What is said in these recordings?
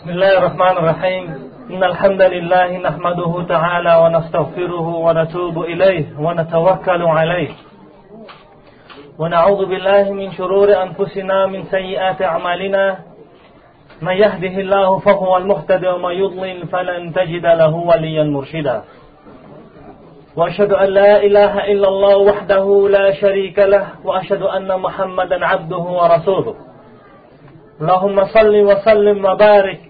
بسم الله الرحمن الرحيم إن الحمد لله نحمده تعالى ونستغفره ونتوب إليه ونتوكل عليه ونعوذ بالله من شرور أنفسنا من سيئات أعمالنا من يهده الله فهو المهتد ومن يضلل فلن تجد له وليا مرشدا وأشهد أن لا إله إلا الله وحده لا شريك له وأشهد أن محمدا عبده ورسوله اللهم صل وسلم وبارك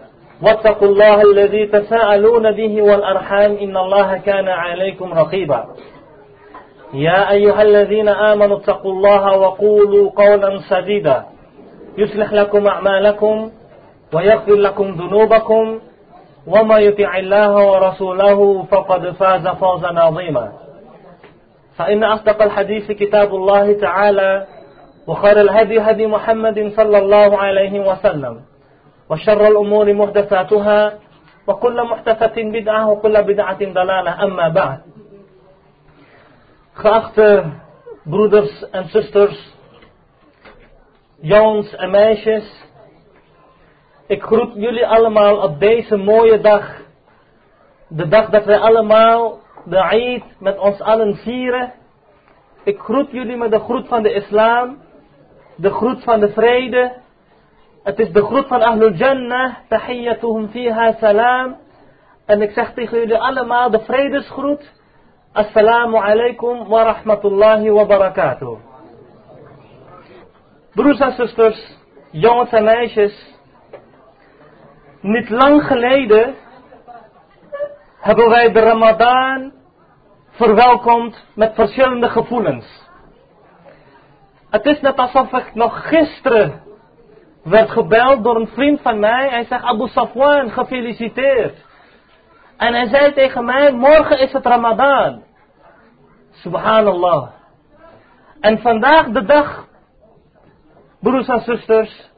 واتقوا الله الذي تساءلون به والأرحام إن الله كان عليكم رقيبا. يا أيها الذين آمنوا اتقوا الله وقولوا قولا سديدا. يصلح لكم أعمالكم ويغفر لكم ذنوبكم. وما يطع الله ورسوله فقد فاز فوزا عظيما. فإن أصدق الحديث كتاب الله تعالى وخير الهدي هدي محمد صلى الله عليه وسلم. وشر الأمور محدثاتها وكل محدثة بدعة وكل بدعة ضلالة أما بعد Geachte broeders en zusters, jongens en meisjes, ik groet jullie allemaal op deze mooie dag. De dag dat wij allemaal de Eid met ons allen vieren. Ik groet jullie met de groet van de islam, de groet van de vrede. het is de groet van Ahlul Jannah, tahiyyatuhum fiha salam. En ik zeg tegen jullie allemaal de vredesgroet. Assalamu alaikum wa rahmatullahi wa barakatuh. Broers en zusters, jongens en meisjes. Niet lang geleden hebben wij de Ramadan verwelkomd met verschillende gevoelens. Het is net alsof ik nog gisteren werd gebeld door een vriend van mij. Hij zegt, Abu Safwan, gefeliciteerd. En hij zei tegen mij, morgen is het Ramadan. Subhanallah. En vandaag de dag, broers en zusters,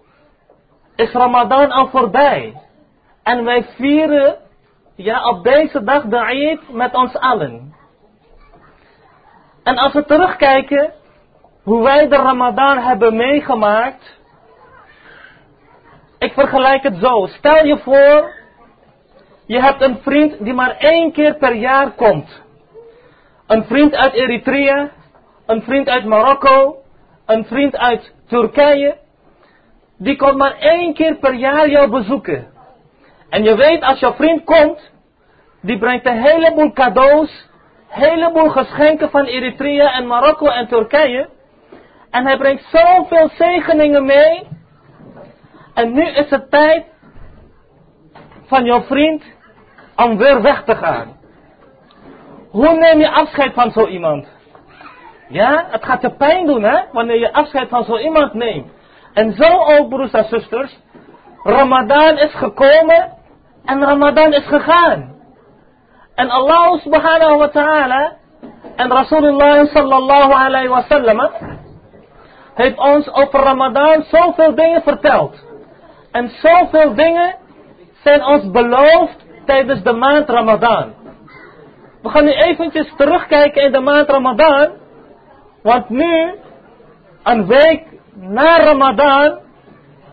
is Ramadan al voorbij. En wij vieren ja, op deze dag de Eid met ons allen. En als we terugkijken hoe wij de Ramadan hebben meegemaakt. Ik vergelijk het zo. Stel je voor, je hebt een vriend die maar één keer per jaar komt. Een vriend uit Eritrea, een vriend uit Marokko, een vriend uit Turkije. Die komt maar één keer per jaar jou bezoeken. En je weet, als jouw vriend komt, die brengt een heleboel cadeaus, heleboel geschenken van Eritrea en Marokko en Turkije. En hij brengt zoveel zegeningen mee. En nu is het tijd van jouw vriend om weer weg te gaan. Hoe neem je afscheid van zo iemand? Ja, het gaat je pijn doen, hè, wanneer je afscheid van zo iemand neemt. En zo ook, broers en zusters, Ramadan is gekomen en Ramadan is gegaan. En Allah subhanahu wa ta'ala en Rasulullah sallallahu alayhi wa sallam heeft ons over Ramadan zoveel dingen verteld. En zoveel dingen zijn ons beloofd tijdens de maand Ramadan. We gaan nu eventjes terugkijken in de maand Ramadan. Want nu, een week na Ramadan,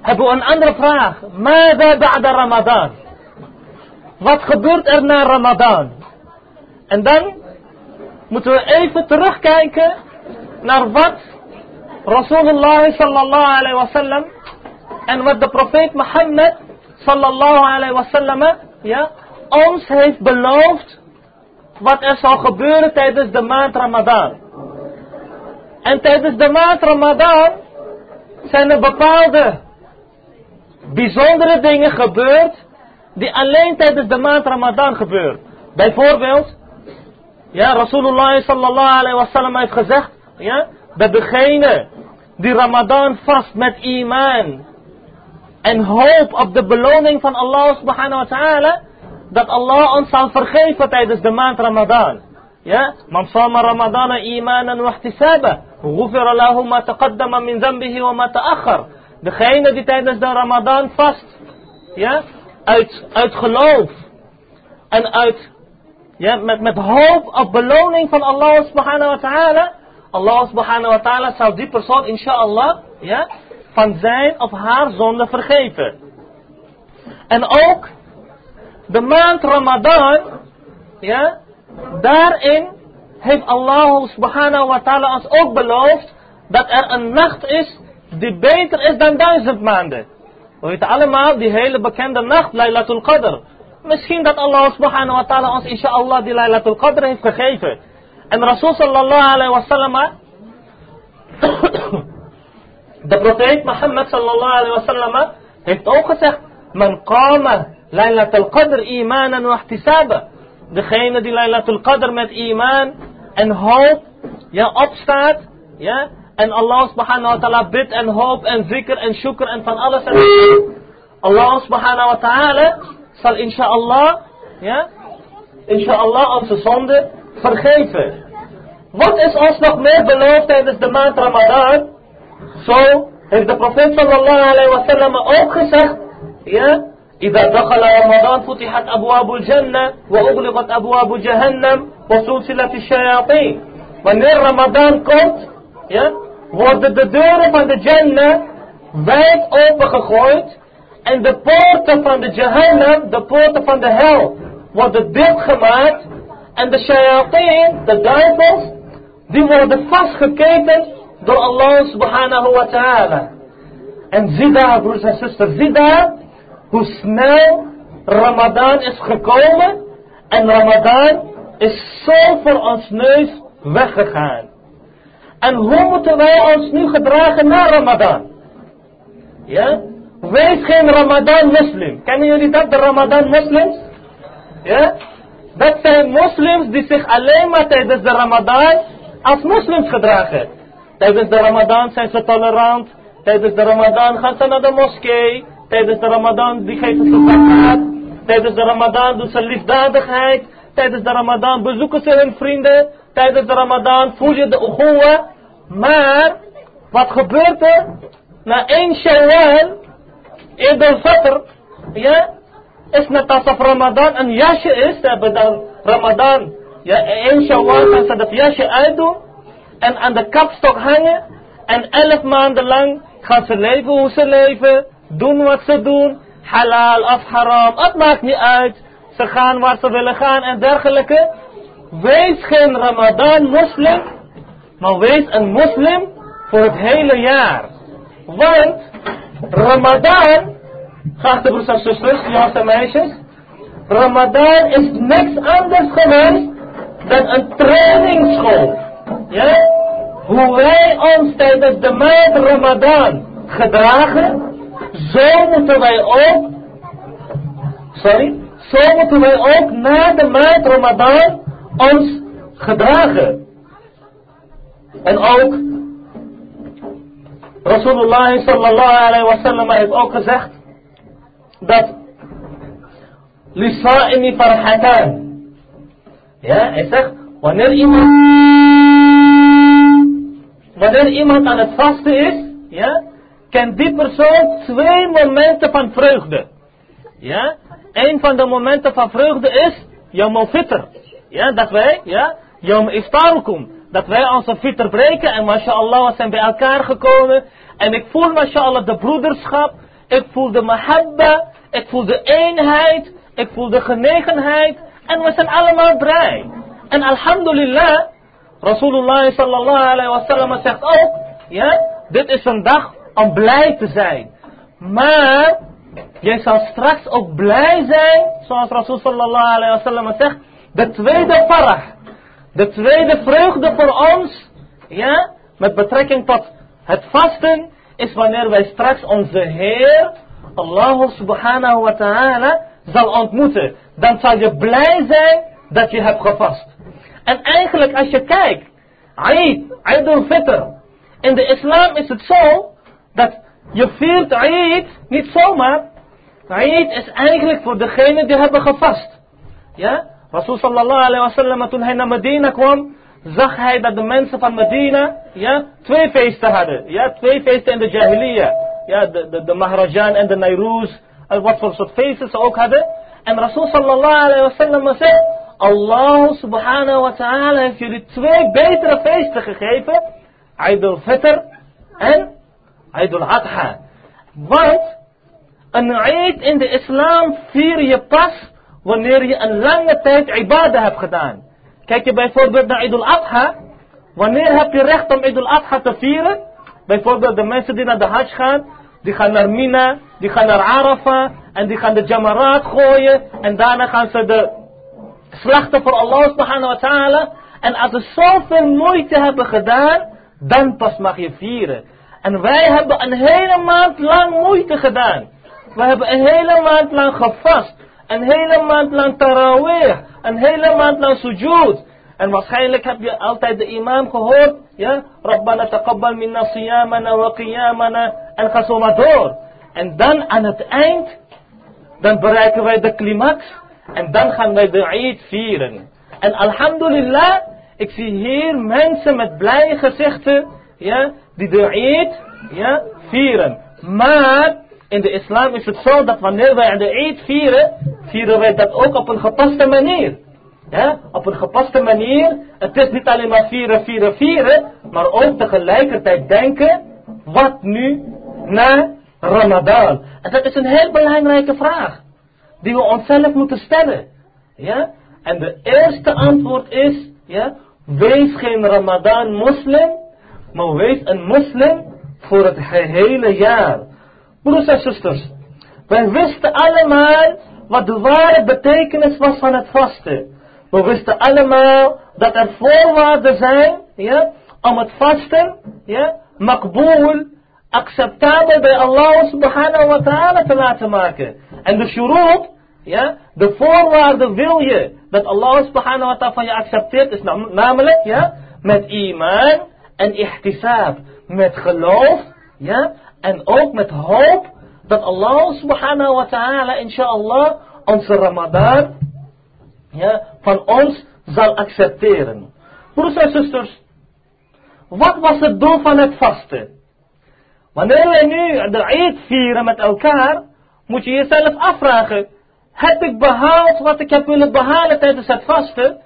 hebben we een andere vraag. Mada ba'da Ramadan? Wat gebeurt er na Ramadan? En dan moeten we even terugkijken naar wat Rasulullah sallallahu alayhi wa sallam en wat de profeet Mohammed sallallahu alayhi wa sallam ja, ons heeft beloofd wat er zal gebeuren tijdens de maand Ramadan. En tijdens de maand Ramadan zijn er bepaalde bijzondere dingen gebeurd die alleen tijdens de maand Ramadan gebeuren. Bijvoorbeeld, ja, Rasulullah sallallahu alayhi wa sallam heeft gezegd, ja, dat degene die Ramadan vast met iman en hoop op de beloning van Allah subhanahu wa ta'ala, dat Allah ons zal vergeven tijdens de maand Ramadan. Ja, man sama Ramadan imanan wa ihtisaba. Ghufira lahu ma taqaddama min dhanbihi wa ma ta'akhkhar. Degene die tijdens de Ramadan vast, ja, uit, uit geloof en uit, ja, met, met hoop op beloning van Allah subhanahu wa ta'ala. Allah subhanahu wa ta'ala zal die persoon inshallah, ja, van zijn of haar zonde vergeven. En ook de maand Ramadan, ja, daarin heeft Allah subhanahu wa ta'ala ons ook beloofd dat er een nacht is die beter is dan duizend maanden. We weten allemaal die hele bekende nacht, Laylatul Qadr. Misschien dat Allah subhanahu wa ta'ala ons inshallah die Laylatul Qadr heeft gegeven. En Rasul sallallahu alayhi wa sallam, de profeet Mohammed sallallahu alayhi wa sallam, heeft ook gezegd, Man qama Laylatul Qadr imanan wa ihtisaba. Degene die Laylatul Qadr met iman en hoop ja, opstaat, ja, en Allah subhanahu wa ta'ala bidt en hoop en zikr en shukr en van alles en Allah subhanahu wa ta'ala zal inshallah, ja, inshallah onze zonde vergeven. Wat is ons nog meer beloofd tijdens de maand Ramadan? Zo heeft de profeet sallallahu alayhi wa sallam ook gezegd, ja, إذا دخل رمضان فتحت أبواب الجنة وأغلقت أبواب جهنم وسلسلة الشياطين Wanneer Ramadan komt, ja, worden de deuren van de Jannah wijd opengegooid en de poorten van de Jahannam, de poorten van de hel, worden dichtgemaakt en de shayateen, de duivels, die worden vastgeketend door Allah subhanahu wa ta'ala. En zie daar, broers en zusters, zie daar hoe snel Ramadan is gekomen en Ramadan is zo voor ons neus weggegaan. En hoe moeten wij ons nu gedragen na Ramadan? Ja? Wees geen Ramadan moslim. Kennen jullie dat, de Ramadan moslims? Ja? Dat zijn moslims die zich alleen maar tijdens de Ramadan als moslims gedragen. Tijdens de Ramadan zijn ze tolerant. Tijdens de Ramadan gaan ze naar de moskee. Tijdens de Ramadan die geven ze zakat. Tijdens de Ramadan doen ze liefdadigheid. Tijdens de Ramadan bezoeken ze hun vrienden. Tijdens de Ramadan voel je de uhuwa. Maar, wat gebeurt er? Na één Shawwal, Eid Fitr, ja, is net alsof Ramadan een jasje is. Ze hebben dan Ramadan, ja, één Shawwal gaan ze dat jasje uitdoen. En aan de kapstok hangen. En elf maanden lang gaan ze leven hoe ze leven. Doen wat ze doen. Halal of haram. Het maakt niet uit. Ze gaan waar ze willen gaan en dergelijke. Wees geen Ramadan moslim. Maar wees een moslim voor het hele jaar. Want Ramadan, geachte broers en zusters, jongens en meisjes. Ramadan is niks anders geweest dan een trainingsschool. Ja? Hoe wij ons tijdens de maand Ramadan gedragen, zo moeten wij ook, sorry, zo moeten wij ook na de maand Ramadan ons gedragen. En ook, Rasulullah sallallahu alayhi wa heeft ook gezegd, dat Lisa'imi farhatan. Ja, hij zegt, wanneer iemand, wanneer iemand aan het vasten is, ja, kent die persoon twee momenten van vreugde. Ja, van de momenten van vreugde is Yom Fitr. Ja, dat wij, ja, Yom Iftarukum. Dat wij onze fitr breken en mashallah we zijn bij elkaar gekomen. En ik voel mashallah de broederschap. Ik voel de mahabba. Ik voel de eenheid. Ik voel de genegenheid. En we zijn allemaal blij. En alhamdulillah, Rasulullah sallallahu alayhi wa sallam zegt ook, ja, dit is een dag om blij te zijn. Maar, jij zal straks ook blij zijn, zoals Rasul sallallahu alayhi wa sallam zegt, de tweede farah. De tweede vreugde voor ons, ja, met betrekking tot het vasten, is wanneer wij straks onze Heer, Allah subhanahu wa ta'ala, zal ontmoeten. Dan zal je blij zijn dat je hebt gevast. En eigenlijk als je kijkt, Eid, Eid al-Fitr. In de islam is het zo, dat je viert Eid niet zomaar. Eid is eigenlijk voor degenen die hebben gevast. ja, Rasul sallallahu alaihi wasallam, toen hij naar Medina kwam, zag hij dat de mensen van Medina, ja, twee feesten hadden. Ja, twee feesten in de Jahiliya. Ja, de, de, de Mahrajan en de Nairuz, wat voor soort feesten ze ook hadden. En Rasul sallallahu alaihi wasallam zegt, Allah subhanahu wa ta'ala heeft jullie twee betere feesten gegeven. Eid al-Fitr en Eid al-Adha. Want een Eid in de islam vier je pas wanneer je een lange tijd ibadah hebt gedaan. Kijk je bijvoorbeeld naar Eid al-Adha. Wanneer heb je recht om Eid al-Adha te vieren? Bijvoorbeeld de mensen die naar de Hajj gaan. Die gaan naar Mina, die gaan naar Arafah en die gaan de Jamarat gooien. En daarna gaan ze de slachten voor Allah subhanahu wa ta'ala. En als ze zoveel moeite hebben gedaan, dan pas mag je vieren. En wij hebben een hele maand lang moeite gedaan. We hebben een hele maand lang gevast. Een hele maand lang tarawih. Een hele maand lang sujud. En waarschijnlijk heb je altijd de imam gehoord. Ja, Rabbana taqabbal minna siyamana wa qiyamana. En ga zo door. En dan aan het eind, dan bereiken wij de climax. En dan gaan wij de Eid vieren. En alhamdulillah, ik zie hier mensen met blije gezichten, ja, die de Eid, ja, vieren. Maar, in de islam is het zo dat wanneer wij de Eid vieren, vieren wij dat ook op een gepaste manier. Op een gepaste manier. Het is niet alleen maar vieren, vieren, vieren, maar ook tegelijkertijd denken, wat nu na Ramadan? En dat is een heel belangrijke vraag, die we onszelf moeten stellen. Ja, en de eerste antwoord is, ja, wees geen Ramadan moslim, maar wees een moslim voor het gehele jaar. Broers en zusters, wij wisten allemaal wat de ware betekenis was van het vasten. We wisten allemaal dat er voorwaarden zijn ja, om het vasten ja, makboel, acceptabel bij Allah subhanahu wa ta'ala te laten maken. En de shurut, ja, de voorwaarden wil je dat Allah subhanahu wa ta'ala van je accepteert, is namelijk ja, met iman en ihtisab, met geloof ja, en ook met hoop dat Allah subhanahu wa ta'ala inshallah onze Ramadan ja, van ons zal accepteren. Broers en zusters, wat was het doel van het vasten? Wanneer wij nu de Eid vieren met elkaar, moet je jezelf afvragen, heb ik behaald wat ik heb willen behalen tijdens het vasten?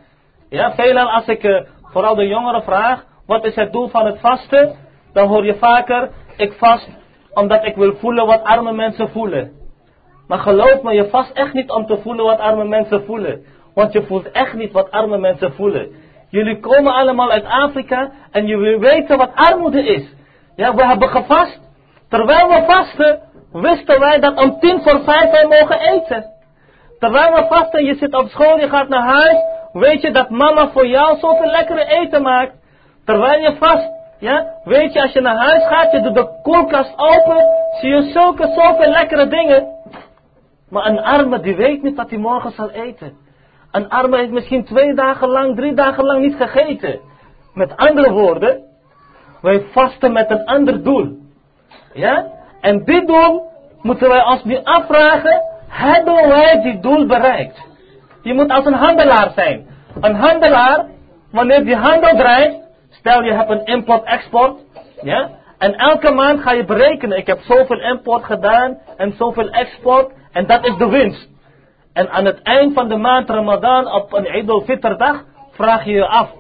Ja, veelal als ik uh, vooral de jongeren vraag, wat is het doel van het vasten? Dan hoor je vaker, ik vast omdat ik wil voelen wat arme mensen voelen. Maar geloof me, je vast echt niet om te voelen wat arme mensen voelen. Want je voelt echt niet wat arme mensen voelen. Jullie komen allemaal uit Afrika en jullie weten wat armoede is. Ja, we hebben gevast. Terwijl we vasten, wisten wij dat om tien voor vijf wij mogen eten. Terwijl we vasten, je zit op school, je gaat naar huis, weet je dat mama voor jou zoveel lekkere eten maakt. Terwijl je vast, ja, weet je als je naar huis gaat, je doet de koelkast open, zie je zulke zoveel lekkere dingen. Maar een arme die weet niet wat hij morgen zal eten. Een arme heeft misschien twee dagen lang, drie dagen lang niet gegeten. Met andere woorden, wij vasten met een ander doel. Ja? En dit doel moeten wij ons nu afvragen, hebben wij dit doel bereikt? Je moet als een handelaar zijn. Een handelaar, wanneer die handel draait, stel je hebt een import-export, ja? En elke maand ga je berekenen, ik heb zoveel import gedaan en zoveel export, en dat is de winst. En aan het eind van de maand Ramadan op een Eid al-Fitr dag vraag je je af,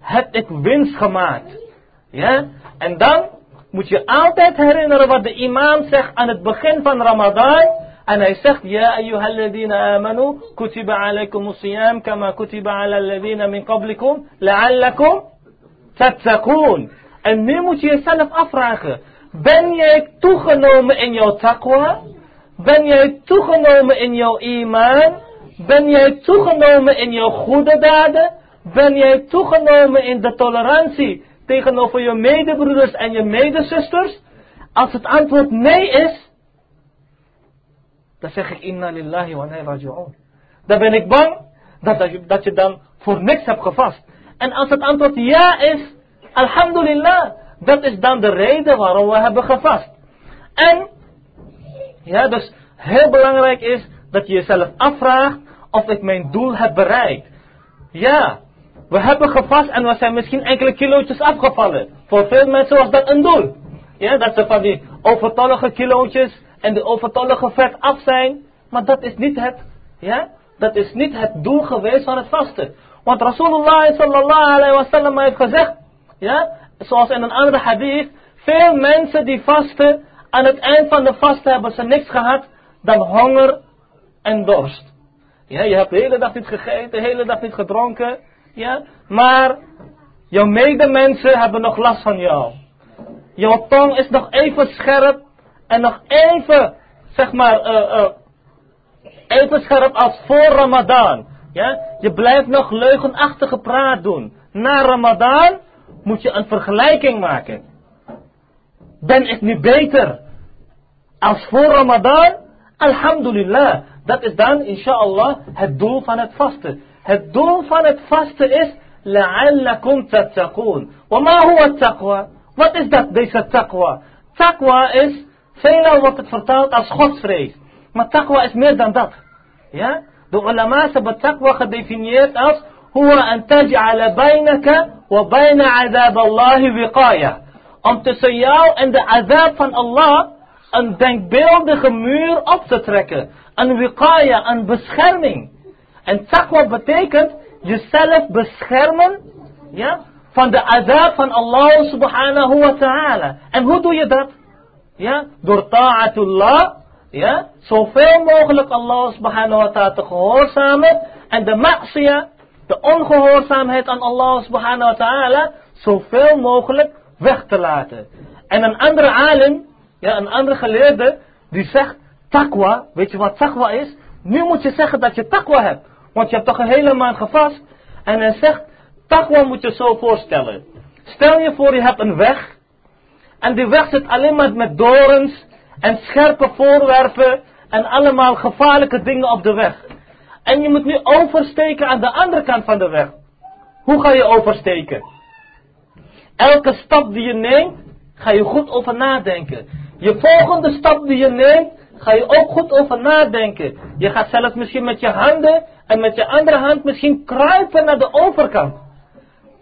heb ik winst gemaakt? Ja? En dan moet je altijd herinneren wat de imam zegt aan het begin van Ramadan. En hij zegt, Ja ayyuhalladina amanu, kutiba alaykum siyam kama kutiba ala alladina min qablikum, la'allakum tattaqoon. En nu moet je jezelf afvragen, ben jij toegenomen in jouw taqwa? Ben jij toegenomen in jouw iman? Ben jij toegenomen in jouw goede daden? Ben jij toegenomen in de tolerantie tegenover je medebroeders en je medezusters? Als het antwoord nee is, dan zeg ik inna lillahi wa raji'un. Dan ben ik bang dat, je, dat je dan voor niks hebt gevast. En als het antwoord ja is, alhamdulillah, dat is dan de reden waarom we hebben gevast. En ja, dus heel belangrijk is dat je jezelf afvraagt of ik mijn doel heb bereikt. Ja, we hebben gevast en we zijn misschien enkele kilootjes afgevallen. Voor veel mensen was dat een doel. Ja, dat ze van die overtollige kilootjes en de overtollige vet af zijn. Maar dat is niet het, ja, dat is niet het doel geweest van het vasten. Want Rasulullah sallallahu alayhi wa sallam heeft gezegd, ja, zoals in een andere hadith, veel mensen die vasten, aan het eind van de vasten hebben ze niks gehad dan honger en dorst. Ja, je hebt de hele dag niet gegeten, de hele dag niet gedronken, maar jouw medemensen hebben nog last van jou. Jouw tong is nog even scherp en nog even, zeg maar, uh, uh, even scherp als voor Ramadan. Ja? Je blijft nog leugenachtige praat doen. Na Ramadan moet je een vergelijking maken. Ben ik nu beter als voor Ramadan? Alhamdulillah. Dat is dan, inshallah, het doel van het vasten. Het doel van het vasten is, لعلكم تتقون. وما هو التقوى? Wat is dat, deze taqwa? Taqwa is, veelal wordt het vertaald als godsvrees. Maar taqwa is meer dan dat. Ja? De ulama's hebben taqwa gedefinieerd als هو أن تجعل بينك وبين عذاب الله وقاية. Om tussen jou en de azab van Allah een denkbeeldige muur op te trekken. Een wiqaya, een bescherming. En taqwa betekent jezelf beschermen ja, van de azab van Allah subhanahu wa ta'ala. En hoe doe je dat? Ja, door ta'atullah ja, zoveel mogelijk Allah subhanahu wa ta'ala te gehoorzamen en de ma'siyah, de ongehoorzaamheid aan Allah subhanahu wa ta'ala, zoveel mogelijk weg te laten. En een andere alim, ja, een andere geleerde, die zegt, taqwa, weet je wat taqwa is? Nu moet je zeggen dat je taqwa hebt. Want je hebt toch een hele maand gevast. En hij zegt, taqwa moet je zo voorstellen. Stel je voor je hebt een weg. En die weg zit alleen maar met dorens en scherpe voorwerpen en allemaal gevaarlijke dingen op de weg. En je moet nu oversteken aan de andere kant van de weg. Hoe ga je oversteken? Elke stap die je neemt, ga je goed over nadenken. Je volgende stap die je neemt, ga je ook goed over nadenken. Je gaat zelfs misschien met je handen en met je andere hand misschien kruipen naar de overkant.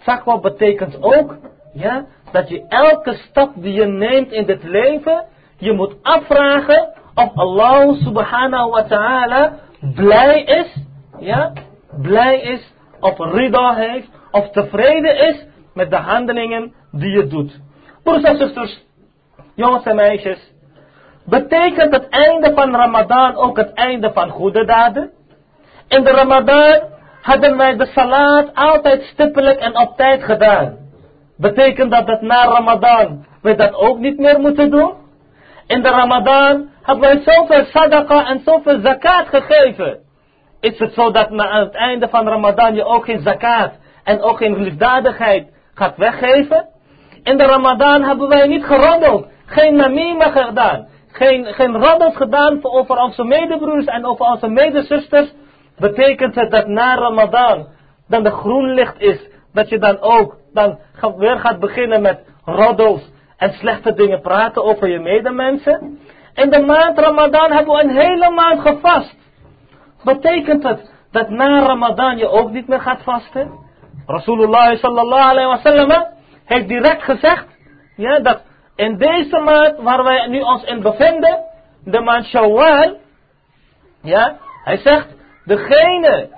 Takwa betekent ook, ja, dat je elke stap die je neemt in dit leven, je moet afvragen of Allah subhanahu wa ta'ala blij is, ja, blij is, of rida heeft, of tevreden is met de handelingen die je doet. Broers en zusters, jongens en meisjes, betekent het einde van Ramadan ook het einde van goede daden? In de Ramadan hadden wij de salat altijd stippelijk en op tijd gedaan. Betekent dat dat na Ramadan we dat ook niet meer moeten doen? In de Ramadan hebben wij zoveel sadaqa en zoveel zakat gegeven. Is het zo dat na het einde van Ramadan je ook geen zakat en ook geen liefdadigheid gaat weggeven? In de Ramadan hebben wij niet geroddeld, geen namima gedaan, geen, geen gedaan over onze medebroers en over onze medezusters. Betekent het dat na Ramadan dan de groen licht is, dat je dan ook dan weer gaat beginnen met roddels en slechte dingen praten over je medemensen. In de maand Ramadan hebben we een hele maand gevast. Betekent het dat na Ramadan je ook niet meer gaat vasten? Rasulullah sallallahu alayhi wa sallam heeft direct gezegd ja, dat in deze maand waar wij nu ons in bevinden, de maand Shawwal, ja, hij zegt, degene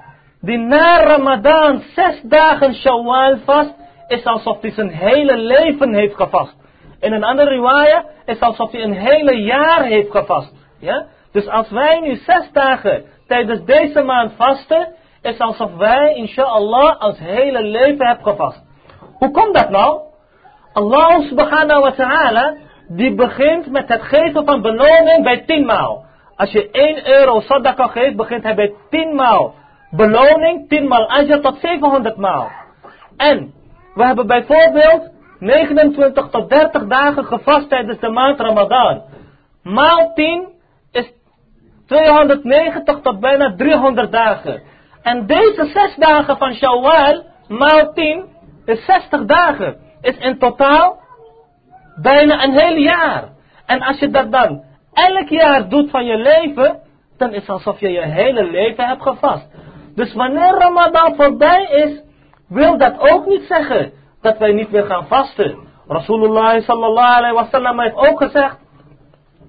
die na Ramadan zes dagen Shawwal vast, is alsof hij zijn hele leven heeft gevast. In een andere riwaya is alsof hij een hele jaar heeft gevast. Ja? Dus als wij nu zes dagen tijdens deze maand vasten, is alsof wij, inshallah, ons hele leven hebben gevast. Hoe komt dat nou? Allah subhanahu wa ta'ala, die begint met het geven van beloning bij tien maal. Als je 1 euro sadaqa geeft, begint hij bij 10 maal beloning, 10 maal ajr tot 700 maal. En we hebben bijvoorbeeld 29 tot 30 dagen gevast tijdens de maand Ramadan. Maal 10 is 290 tot bijna 300 dagen. En deze 6 dagen van Shawwal, maal 10, is 60 dagen. Is in totaal bijna een heel jaar. En als je dat dan elk jaar doet van je leven, dan is het alsof je je hele leven hebt gevast. Dus wanneer Ramadan voorbij is, wil dat ook niet zeggen dat wij niet meer gaan vasten. Rasulullah sallallahu alaihi wasallam heeft ook gezegd,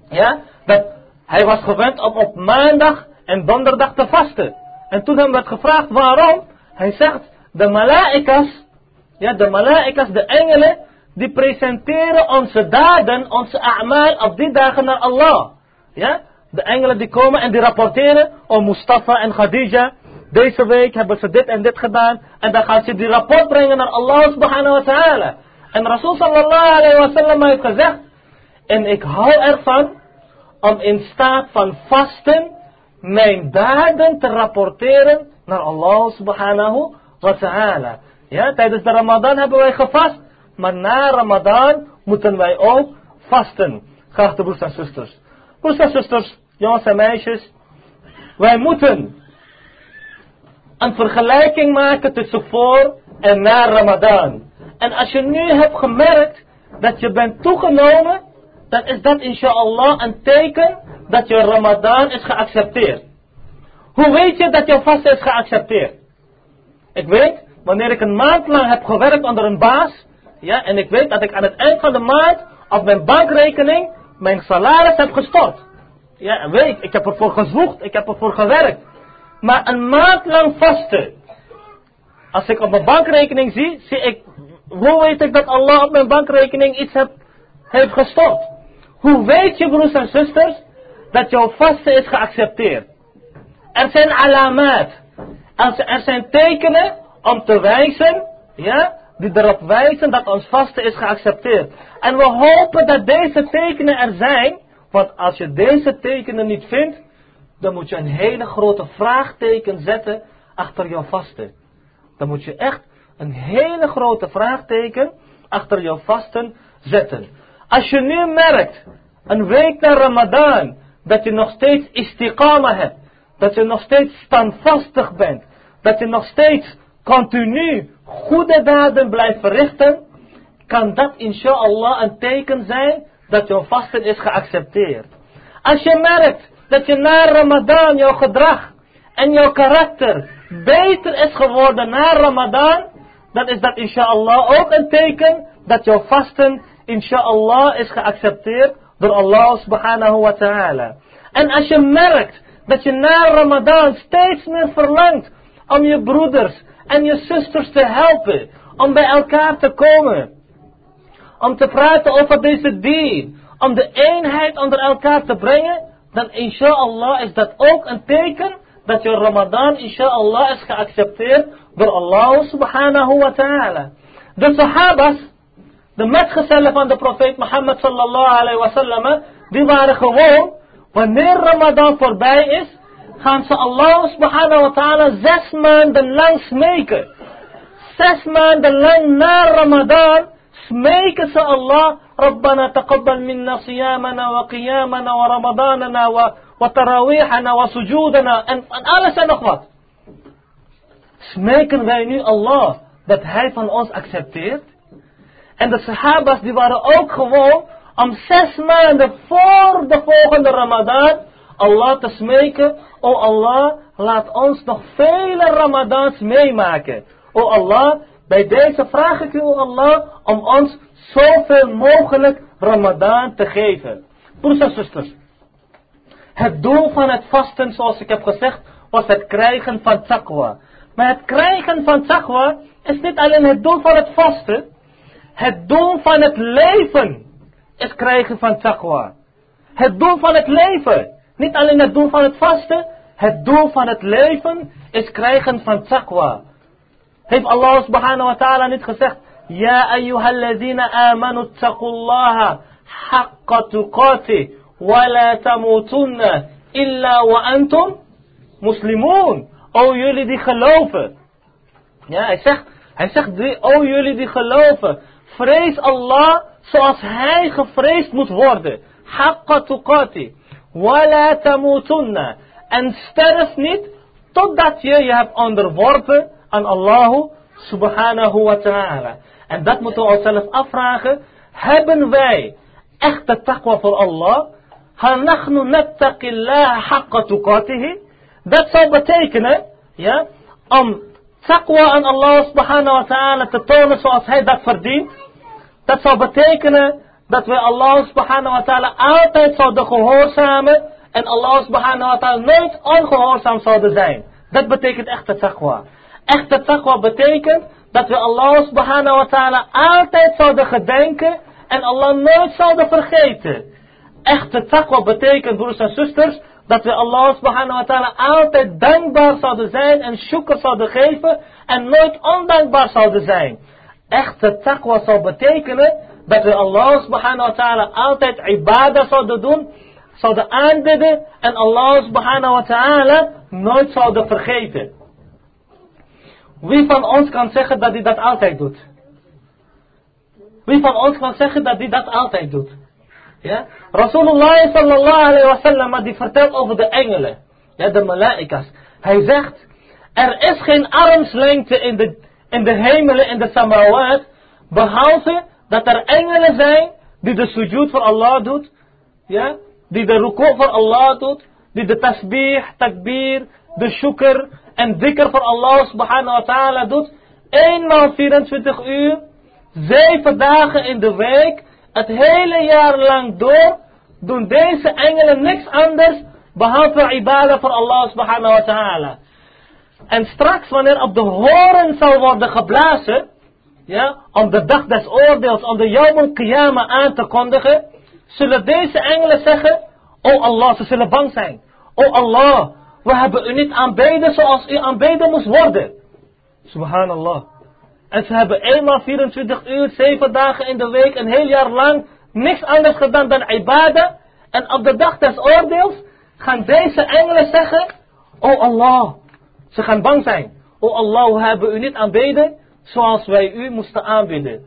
ja, dat hij was gewend om op maandag en donderdag te vasten. En toen hem werd gevraagd waarom, hij zegt, de mala'ikas, ja, de mala'ikas, de engelen, die presenteren onze daden, onze a'mal op die dagen naar Allah. Ja, de engelen die komen en die rapporteren, oh Mustafa en Khadija, deze week hebben ze dit en dit gedaan. En dan gaan ze die rapport brengen naar Allah subhanahu wa ta'ala. En Rasul sallallahu alayhi wa sallam heeft gezegd, en ik hou ervan om in staat van vasten mijn daden te rapporteren naar Allah subhanahu wa ta'ala. Ja, tijdens de Ramadan hebben wij gevast, maar na Ramadan moeten wij ook vasten. Geachte broers en zusters. Broers en zusters, jongens en meisjes, wij moeten een vergelijking maken tussen voor en na Ramadan. En als je nu hebt gemerkt dat je bent toegenomen, dan is dat inshallah een teken dat je Ramadan is geaccepteerd. Hoe weet je dat jouw vasten is geaccepteerd? Ik weet, wanneer ik een maand lang heb gewerkt onder een baas, ja, en ik weet dat ik aan het eind van de maand op mijn bankrekening mijn salaris heb gestort. Ja, weet, ik heb ervoor gezwoegd, ik heb ervoor gewerkt. Maar een maand lang vasten. Als ik op mijn bankrekening zie, zie ik, hoe weet ik dat Allah op mijn bankrekening iets heb, heeft gestort? Hoe weet je, broers en zusters, dat jouw vasten is geaccepteerd? Er zijn alamat. Er zijn tekenen om te wijzen, ja, die erop wijzen dat ons vasten is geaccepteerd. En we hopen dat deze tekenen er zijn, want als je deze tekenen niet vindt, dan moet je een hele grote vraagteken zetten achter jouw vasten. Dan moet je echt een hele grote vraagteken achter jouw vasten zetten. Als je nu merkt, een week na Ramadan, dat je nog steeds istiqama hebt, dat je nog steeds standvastig bent, dat je nog steeds continu goede daden blijft verrichten, kan dat inshallah een teken zijn dat jouw vasten is geaccepteerd. Als je merkt dat je na Ramadan jouw gedrag en jouw karakter beter is geworden na Ramadan, dan is dat inshallah ook een teken dat jouw vasten inshallah is geaccepteerd door Allah subhanahu wa ta'ala. En als je merkt dat je na Ramadan steeds meer verlangt om je broeders en je zusters te helpen, om bij elkaar te komen, om te praten over deze dien, om de eenheid onder elkaar te brengen, dan inshallah is dat ook een teken dat je Ramadan inshallah is geaccepteerd door Allah subhanahu wa ta'ala. De sahabas, de metgezellen van de profeet Mohammed sallallahu alayhi wa sallam, die waren gewoon, wanneer Ramadan voorbij is, gaan ze Allah subhanahu wa ta'ala zes maanden lang smeken. Zes maanden lang na Ramadan smeken ze Allah ربنا تقبل منا صيامنا وقيامنا ورمضاننا وتراويحنا وسجودنا en, en alles en nog wat. Smeken wij nu Allah dat hij van ons accepteert? En de sahabas die waren ook gewoon om zes maanden voor de volgende Ramadan Allah te smeken. O Allah, laat ons nog vele Ramadans meemaken. O Allah, bij deze vraag ik u, Allah, om ons zoveel mogelijk Ramadan te geven. Broers en zusters, het doel van het vasten, zoals ik heb gezegd, was het krijgen van taqwa. Maar het krijgen van taqwa is niet alleen het doel van het vasten. Het doel van het leven is krijgen van taqwa. Het doel van het leven. Niet alleen het doel van het vasten, het doel van het leven is krijgen van taqwa. Heeft Allah subhanahu wa ta'ala niet gezegd, Ja ayyuhalladina amanu taqullaha haqqa tuqati wa la tamutunna illa wa antum muslimoon. O jullie die geloven. Ja, hij zegt, hij zegt, o jullie die geloven, vrees Allah zoals hij gevreesd moet worden. Haqqa tuqati. Wala tamutunna. En sterf niet totdat je je hebt onderworpen aan Allah subhanahu wa ta'ala. En dat moeten we onszelf afvragen. Hebben wij echt de taqwa voor Allah? نحن نتقي الله حق تقاته? Dat zou betekenen Ja? Om taqwa aan Allah subhanahu wa ta'ala te tonen zoals hij dat verdient. Dat zou betekenen dat we Allah subhanahu wa ta'ala altijd zouden gehoorzamen. En Allah subhanahu wa ta'ala nooit ongehoorzaam zouden zijn. Dat betekent echte taqwa. Echte taqwa betekent dat we Allah subhanahu wa ta'ala altijd zouden gedenken en Allah nooit zouden vergeten. Echte taqwa betekent, broers en zusters, dat we Allah subhanahu wa ta'ala altijd dankbaar zouden zijn en shukr zouden geven en nooit ondankbaar zouden zijn. Echte taqwa zou betekenen dat we Allah subhanahu wa ta'ala altijd ibadah zouden doen, zouden aanbidden en Allah subhanahu wa ta'ala nooit zouden vergeten. Wie van ons kan zeggen dat hij dat altijd doet? Wie van ons kan zeggen dat hij dat altijd doet? Ja? Rasulullah sallallahu alayhi wa sallam, die vertelt over de engelen. Ja, de mala'ikas. Hij zegt, er is geen armslengte in de, in de hemelen, in de samawat, behalve dat er engelen zijn die de sujud voor Allah doet, ja, die de ruku voor Allah doet, die de tasbih, takbir, de shukr en dikker voor Allah subhanahu wa ta'ala doet, eenmaal 24 uur, zeven dagen in de week, het hele jaar lang door, doen deze engelen niks anders, behalve ibadah voor Allah subhanahu wa ta'ala. En straks wanneer op de horen zal worden geblazen, ja, om de dag des oordeels, om de Yawm Qiyamah aan te kondigen, zullen deze engelen zeggen, O Allah, ze zullen bang zijn. O Allah, we hebben u niet aanbeden zoals u aanbeden moest worden. Subhanallah. En ze hebben eenmaal 24 uur, 7 dagen in de week, een heel jaar lang, niks anders gedaan dan ibadah. En op de dag des oordeels gaan deze engelen zeggen, O Allah, ze gaan bang zijn. O Allah, we hebben u niet aanbeden zoals wij u moesten aanbidden.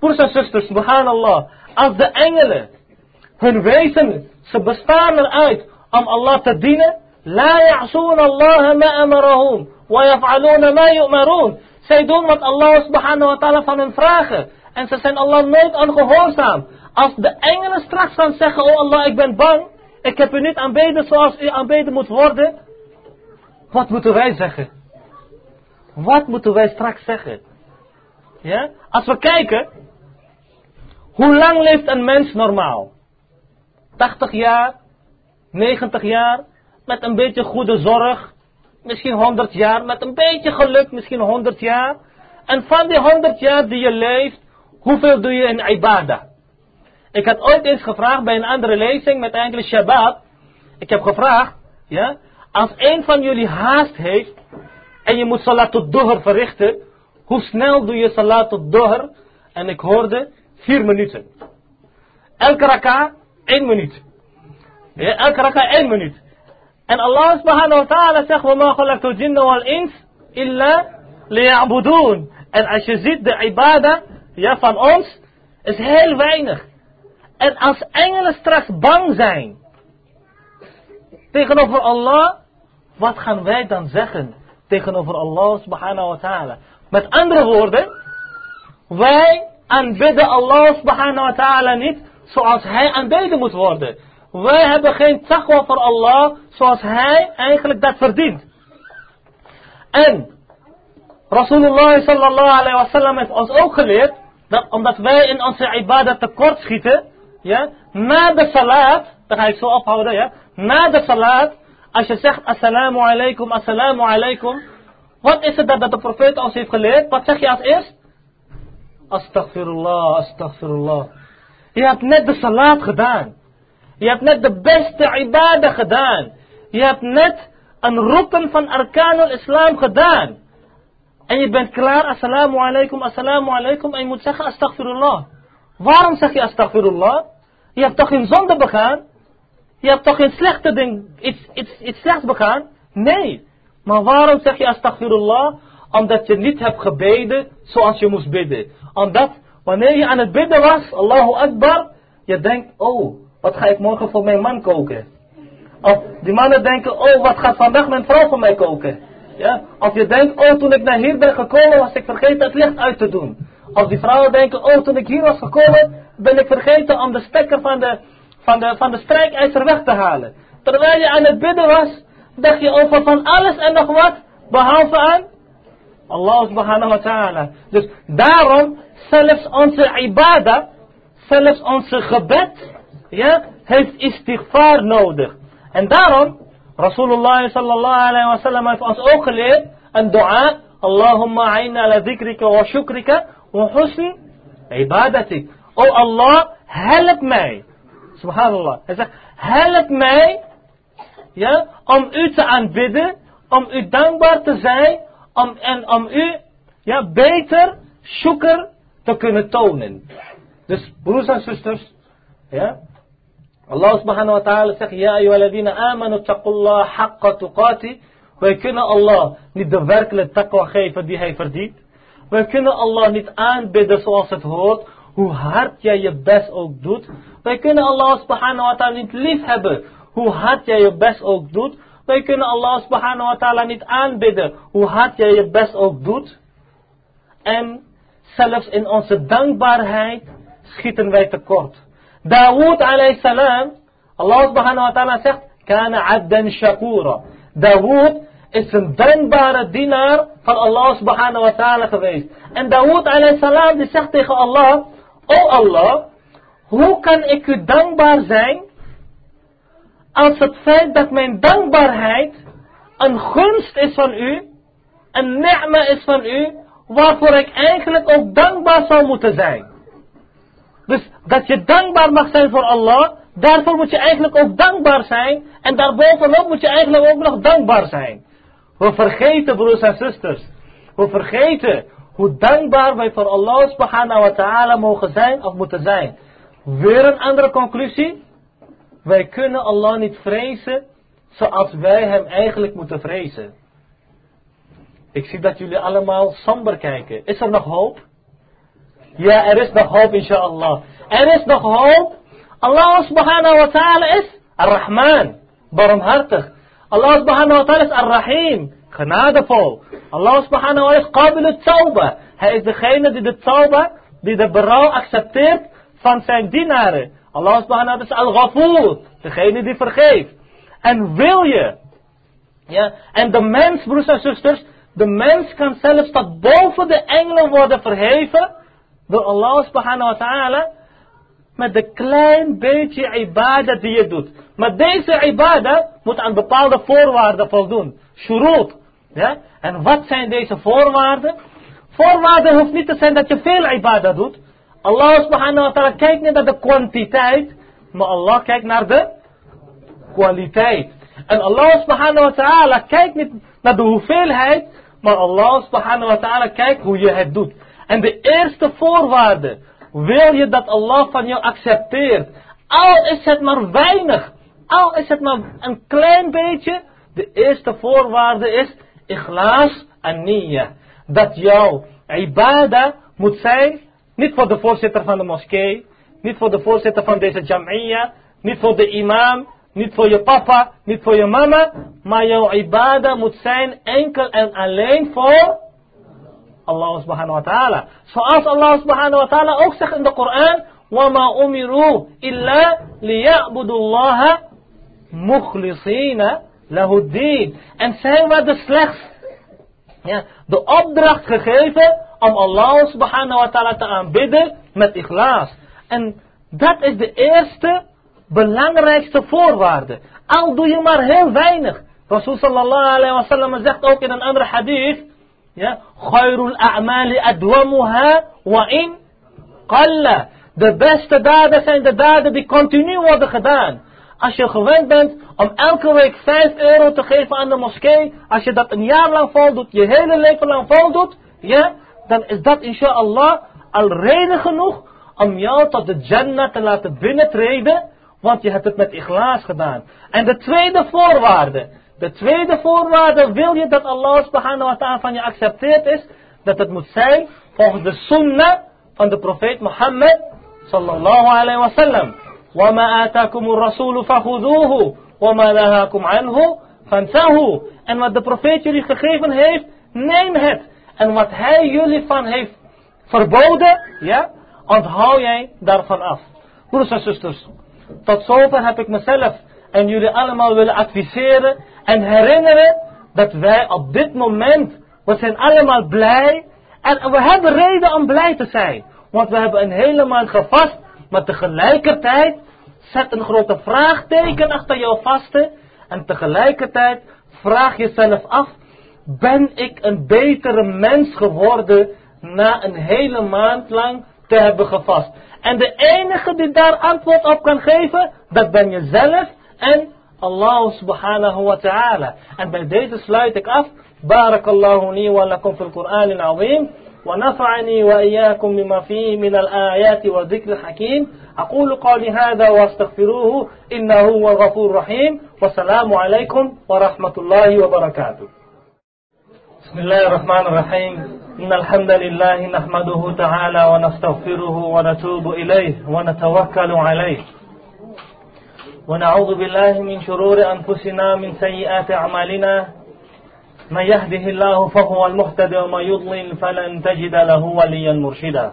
Broers en zusters, subhanallah, als de engelen hun wezen, ze bestaan eruit om Allah te dienen, la ya'soon Allah ma wa yaf'aluna ma. Zij doen wat Allah subhanahu wa ta'ala van hen vragen. En ze zijn Allah nooit ongehoorzaam. Als de engelen straks gaan zeggen, oh Allah, ik ben bang, ik heb u niet aanbeden zoals u aanbeden moet worden. Wat moeten wij zeggen? Wat moeten wij straks zeggen? Ja? Als we kijken, hoe lang leeft een mens normaal? 80 jaar, 90 jaar, met een beetje goede zorg, misschien 100 jaar, met een beetje geluk, misschien 100 jaar. En van die 100 jaar die je leeft, hoeveel doe je in ibadah? Ik had ooit eens gevraagd bij een andere lezing met enkele Shabbat. Ik heb gevraagd, ja, als een van jullie haast heeft en je moet salat tot doher verrichten, hoe snel doe je salat tot doher? En ik hoorde vier minuten. Elke raka, één minuut. Ja, elke raka, één minuut. En Allah subhanahu wa ta'ala zegt, وَمَا خَلَقْتُ الْجِنَّ وَالْإِنسِ إِلَّا لِيَعْبُدُونَ En als je ziet, de ibadah ja, van ons is heel weinig. En als engelen straks bang zijn tegenover Allah, wat gaan wij dan zeggen Tegenover Allah subhanahu wa ta'ala? Met andere woorden, wij aanbidden Allah subhanahu wa ta'ala niet zoals hij aanbeden moet worden. Wij hebben geen taqwa voor Allah zoals hij eigenlijk dat verdient. En Rasulullah sallallahu alayhi wa sallam heeft ons ook geleerd, dat omdat wij in onze ibadah tekort schieten, ja, na de salat, dan ga ik zo ophouden, ja, na de salat, als je zegt assalamu alaikum, assalamu alaikum, wat is het dat, dat de profeet ons heeft geleerd? Wat zeg je als eerst? Astaghfirullah, astaghfirullah. Je hebt net de salat gedaan. Je hebt net de beste ibadah gedaan. Je hebt net een roepen van arkanul islam gedaan. En je bent klaar, assalamu alaikum, assalamu alaikum. En je moet zeggen astaghfirullah. Waarom zeg je astaghfirullah? Je hebt toch geen zonde begaan? Je hebt toch geen slechte ding, iets, iets, iets slechts begaan? Nee. Maar waarom zeg je astaghfirullah? Omdat je niet hebt gebeden zoals je moest bidden. Omdat wanneer je aan het bidden was, Allahu Akbar, je denkt, oh, wat ga ik morgen voor mijn man koken? Of die mannen denken, oh, wat gaat vandaag mijn vrouw voor mij koken? Ja? Of je denkt, oh, toen ik naar hier ben gekomen, was ik vergeten het licht uit te doen. Of die vrouwen denken, oh, toen ik hier was gekomen, ben ik vergeten om de stekker van de, van de, van de strijkijzer weg te halen. Terwijl je aan het bidden was, dacht je over van alles en nog wat, Behalve aan Allah subhanahu wa ta'ala. Dus daarom, zelfs onze ibadah, zelfs onze gebed, ja, heeft istighfar nodig. En daarom, Rasulullah sallallahu alayhi wa sallam heeft ons ook geleerd, een dua, Allahumma aina ala dhikrika wa shukrika wa husni ibadatik. O Allah, help mij. Subhanallah. Hij zegt, help mij ja, om u te aanbidden, om u dankbaar te zijn, om, en om u ja, beter shukr te kunnen tonen. Dus broers en zusters, ja, Allah subhanahu wa ta'ala zegt, ja ayyuhaladina amanu taqullah haqqa tuqati. Wij kunnen Allah niet de werkelijke taqwa geven die hij verdient. Wij kunnen Allah niet aanbidden zoals het hoort, hoe hard jij je best ook doet. Wij kunnen Allah subhanahu wa ta'ala niet lief hebben, hoe hard jij je best ook doet. Wij kunnen Allah subhanahu wa ta'ala niet aanbidden, hoe hard jij je best ook doet. En zelfs in onze dankbaarheid schieten wij tekort. Dawood alayhi salam, Allah subhanahu wa ta'ala zegt, kana addan shakura. Dawood is een dankbare dienaar van Allah subhanahu wa ta'ala geweest. En Dawood alayhi salam die zegt tegen Allah, O Allah, hoe kan ik u dankbaar zijn als het feit dat mijn dankbaarheid een gunst is van u, een ni'ma is van u, waarvoor ik eigenlijk ook dankbaar zou moeten zijn. Dus dat je dankbaar mag zijn voor Allah, daarvoor moet je eigenlijk ook dankbaar zijn. En daarbovenop moet je eigenlijk ook nog dankbaar zijn. We vergeten, broers en zusters, we vergeten hoe dankbaar wij voor Allah subhanahu wa ta'ala mogen zijn of moeten zijn. Weer een andere conclusie. Wij kunnen Allah niet vrezen zoals wij hem eigenlijk moeten vrezen. Ik zie dat jullie allemaal somber kijken. Is er nog hoop? Ja, er is nog hoop, inshallah. Er is nog hoop. Allah subhanahu wa ta'ala is Ar-Rahman, barmhartig. Allah subhanahu wa ta'ala is Ar-Rahim, genadevol. Allah subhanahu wa ta'ala is Qabil tauba. Hij is degene die de tauba, die de berouw accepteert van zijn dienaren. Allah subhanahu wa ta'ala is Al-Ghafoor, degene die vergeeft. En wil je, ja, en de mens, broers en zusters, de mens kan zelfs tot boven de engelen worden verheven door Allah subhanahu wa ta'ala met de klein beetje ibadah die je doet. Maar deze ibadah moet aan bepaalde voorwaarden voldoen. Shurut. Ja? En wat zijn deze voorwaarden? Voorwaarden hoeft niet te zijn dat je veel ibadah doet. Allah subhanahu wa ta'ala kijkt niet naar de kwantiteit, maar Allah kijkt naar de kwaliteit. En Allah subhanahu wa ta'ala kijkt niet naar de hoeveelheid, maar Allah subhanahu wa ta'ala kijkt hoe je het doet. En de eerste voorwaarde, wil je dat Allah van jou accepteert, al is het maar weinig, al is het maar een klein beetje, de eerste voorwaarde is ikhlas en. Dat jouw ibadah moet zijn, niet voor de voorzitter van de moskee, niet voor de voorzitter van deze jam'iyya, niet voor de imam, niet voor je papa, niet voor je mama, maar jouw ibadah moet zijn enkel en alleen voor Allah subhanahu wa ta'ala. Zoals Allah subhanahu wa ta'ala ook zegt in de Koran, وَمَا أُمِرُوا إِلَّا لِيَعْبُدُوا اللَّهَ مُخْلِصِينَ لَهُ الدِّينَ En zijn we de slechts ja, de opdracht gegeven om Allah subhanahu wa ta'ala te aanbidden met ikhlas. En dat is de eerste belangrijkste voorwaarde. Al doe je maar heel weinig. Rasul sallallahu alayhi wa sallam zegt ook in een andere hadith. Khairul a'mali adwamuha wa in qalla. De beste daden zijn de daden die continu worden gedaan. Als je gewend bent om elke week 5 euro te geven aan de moskee, als je dat een jaar lang voldoet, je hele leven lang voldoet, ja, dan is dat inshallah al reden genoeg om jou tot de Jannah te laten binnentreden, want je hebt het met ikhlas gedaan. En de tweede voorwaarde, de tweede voorwaarde wil je dat Allah subhanahu wa ta'ala van je accepteert is, dat het moet zijn volgens de sunnah van de profeet Mohammed sallallahu alayhi wa sallam. وَمَا آتَاكُمُ الرَّسُولُ فَخُذُوهُ وَمَا نَهَاكُمْ عَنْهُ فَانْتَهُ En wat de profeet jullie gegeven heeft, neem het. En wat hij jullie van heeft verboden, ja, onthoud jij daarvan af. Broers en zusters, tot zover heb ik mezelf en jullie allemaal willen adviseren en herinneren dat wij op dit moment, we zijn allemaal blij. En we hebben reden om blij te zijn. Want we hebben een hele maand gevast. Maar tegelijkertijd zet een grote vraagteken achter jouw vasten. En tegelijkertijd vraag jezelf af Ben ik een betere mens geworden na een hele maand lang te hebben gevast? En de enige die daar antwoord op kan geven, dat ben je zelf en Allah subhanahu wa ta'ala. En bij deze sluit ik af. Barakallahu li wa lakum fil Qur'an al-azim. ونفعني وإياكم بما فيه من الآيات والذكر الحكيم أقول قولي هذا واستغفروه إنه هو الغفور الرحيم والسلام عليكم ورحمة الله وبركاته بسم الله الرحمن الرحيم. إن الحمد لله نحمده تعالى ونستغفره ونتوب إليه ونتوكل عليه. ونعوذ بالله من شرور أنفسنا من سيئات أعمالنا. من يهده الله فهو المهتد ومن يضلل فلن تجد له وليا مرشدا.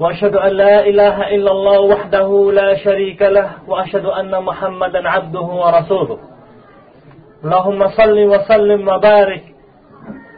وأشهد أن لا إله إلا الله وحده لا شريك له وأشهد أن محمدا عبده ورسوله. اللهم صل وسلم وبارك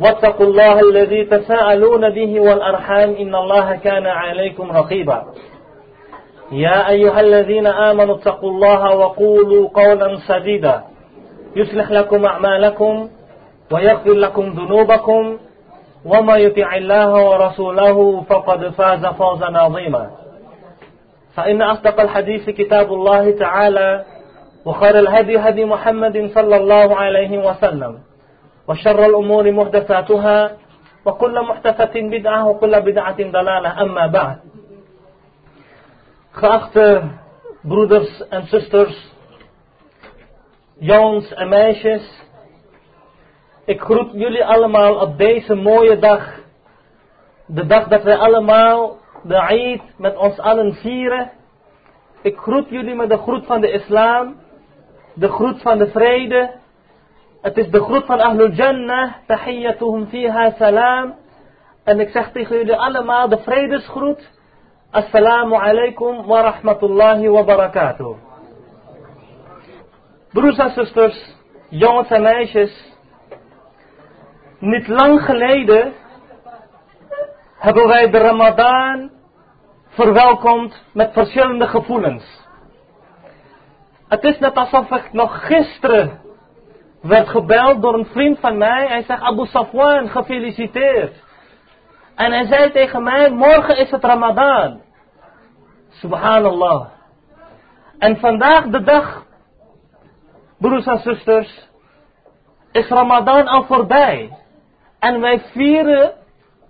واتقوا الله الذي تساءلون به والأرحام إن الله كان عليكم رقيبا. يا أيها الذين آمنوا اتقوا الله وقولوا قولا سديدا. يصلح لكم أعمالكم ويغفر لكم ذنوبكم. وما يطع الله ورسوله فقد فاز فوزا عظيما. فإن أصدق الحديث كتاب الله تعالى وخير الهدي هدي محمد صلى الله عليه وسلم. وشر الأمور محدثاتها وكل محدثة بدعة وكل بدعة ضلالة أما بعد Geachte broeders en zusters, jongens en meisjes, ik groet jullie allemaal op deze mooie dag. De dag dat wij allemaal de Eid met ons allen vieren. Ik groet jullie met de groet van de islam, de groet van de vrede. het is de groet van Ahlul Jannah, tahiyyatuhum fiha salam. En ik zeg tegen jullie allemaal de vredesgroet. Assalamu alaikum wa rahmatullahi wa barakatuh. Broers en zusters, jongens en meisjes. Niet lang geleden hebben wij de Ramadan verwelkomd met verschillende gevoelens. Het is net alsof ik nog gisteren werd gebeld door een vriend van mij. Hij zegt, Abu Safwan, gefeliciteerd. En hij zei tegen mij, morgen is het Ramadan. Subhanallah. En vandaag de dag, broers en zusters, is Ramadan al voorbij. En wij vieren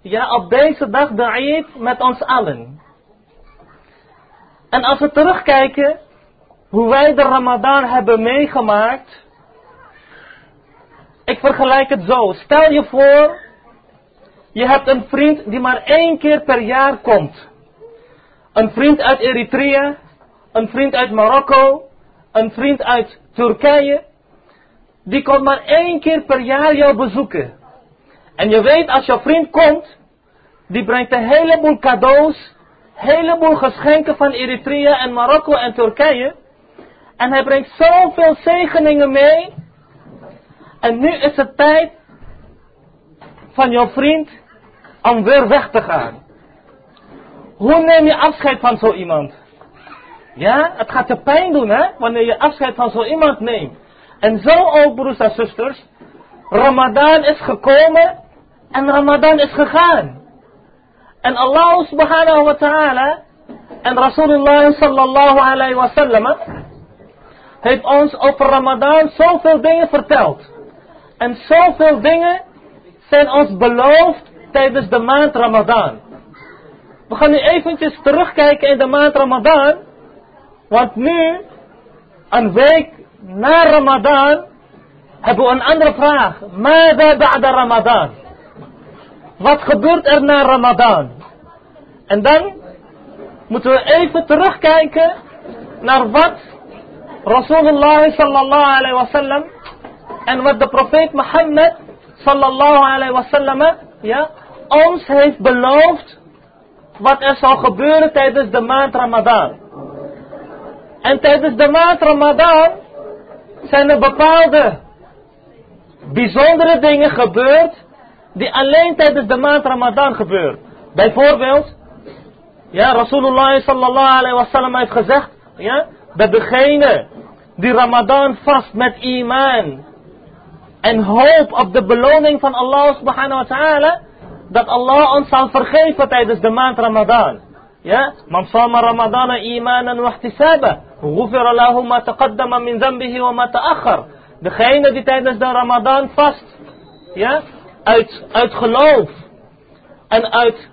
ja, op deze dag de Eid met ons allen. En als we terugkijken hoe wij de Ramadan hebben meegemaakt. Ik vergelijk het zo. Stel je voor, je hebt een vriend die maar één keer per jaar komt. Een vriend uit Eritrea, een vriend uit Marokko, een vriend uit Turkije. Die komt maar één keer per jaar jou bezoeken. En je weet, als jouw vriend komt, die brengt een heleboel cadeaus, heleboel geschenken van Eritrea en Marokko en Turkije. En hij brengt zoveel zegeningen mee. En nu is het tijd van jouw vriend om weer weg te gaan. Hoe neem je afscheid van zo iemand? Ja, het gaat je pijn doen, hè, wanneer je afscheid van zo iemand neemt. En zo ook, broers en zusters, Ramadan is gekomen en Ramadan is gegaan. En Allah subhanahu wa ta'ala en Rasulullah sallallahu alayhi wa sallam heeft ons over Ramadan zoveel dingen verteld. En zoveel dingen zijn ons beloofd tijdens de maand Ramadan. We gaan nu eventjes terugkijken in de maand Ramadan. Want nu, een week na Ramadan, hebben we een andere vraag. Mada ba'da Ramadan? Wat gebeurt er na Ramadan? En dan moeten we even terugkijken naar wat Rasulullah sallallahu alayhi wa sallam en wat de profeet Mohammed sallallahu alayhi wa sallam ja, ons heeft beloofd wat er zal gebeuren tijdens de maand Ramadan. En tijdens de maand Ramadan zijn er bepaalde bijzondere dingen gebeurd die alleen tijdens de maand Ramadan gebeuren. Bijvoorbeeld, ja, Rasulullah sallallahu alayhi wa sallam heeft gezegd, ja, dat degene die Ramadan vast met iman en hoop op de beloning van Allah subhanahu wa ta'ala, dat Allah ons zal vergeven tijdens de maand Ramadan. Ja, man sama Ramadan imanan wa ihtisaba, ghufira lahu ma taqaddama min dhanbihi wa ma ta'akhkhar. Degene die tijdens de Ramadan vast, ja, uit, uit geloof en uit,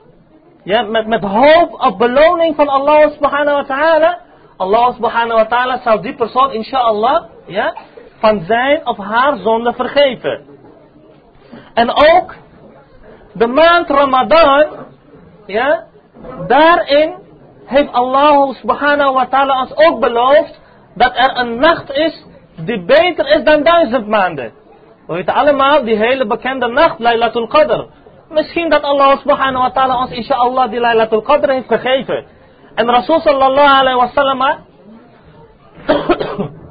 ja, met, met hoop op beloning van Allah subhanahu wa ta'ala, Allah subhanahu wa ta'ala zal die persoon inshallah, ja, van zijn of haar zonde vergeven. En ook de maand Ramadan, ja, daarin heeft Allah subhanahu wa ta'ala ons ook beloofd dat er een nacht is die beter is dan duizend maanden. We weten allemaal die hele bekende nacht, Laylatul Qadr. Misschien dat Allah subhanahu wa ta'ala ons inshallah die Laylatul Qadr heeft gegeven. En Rasul sallallahu alayhi wa sallam,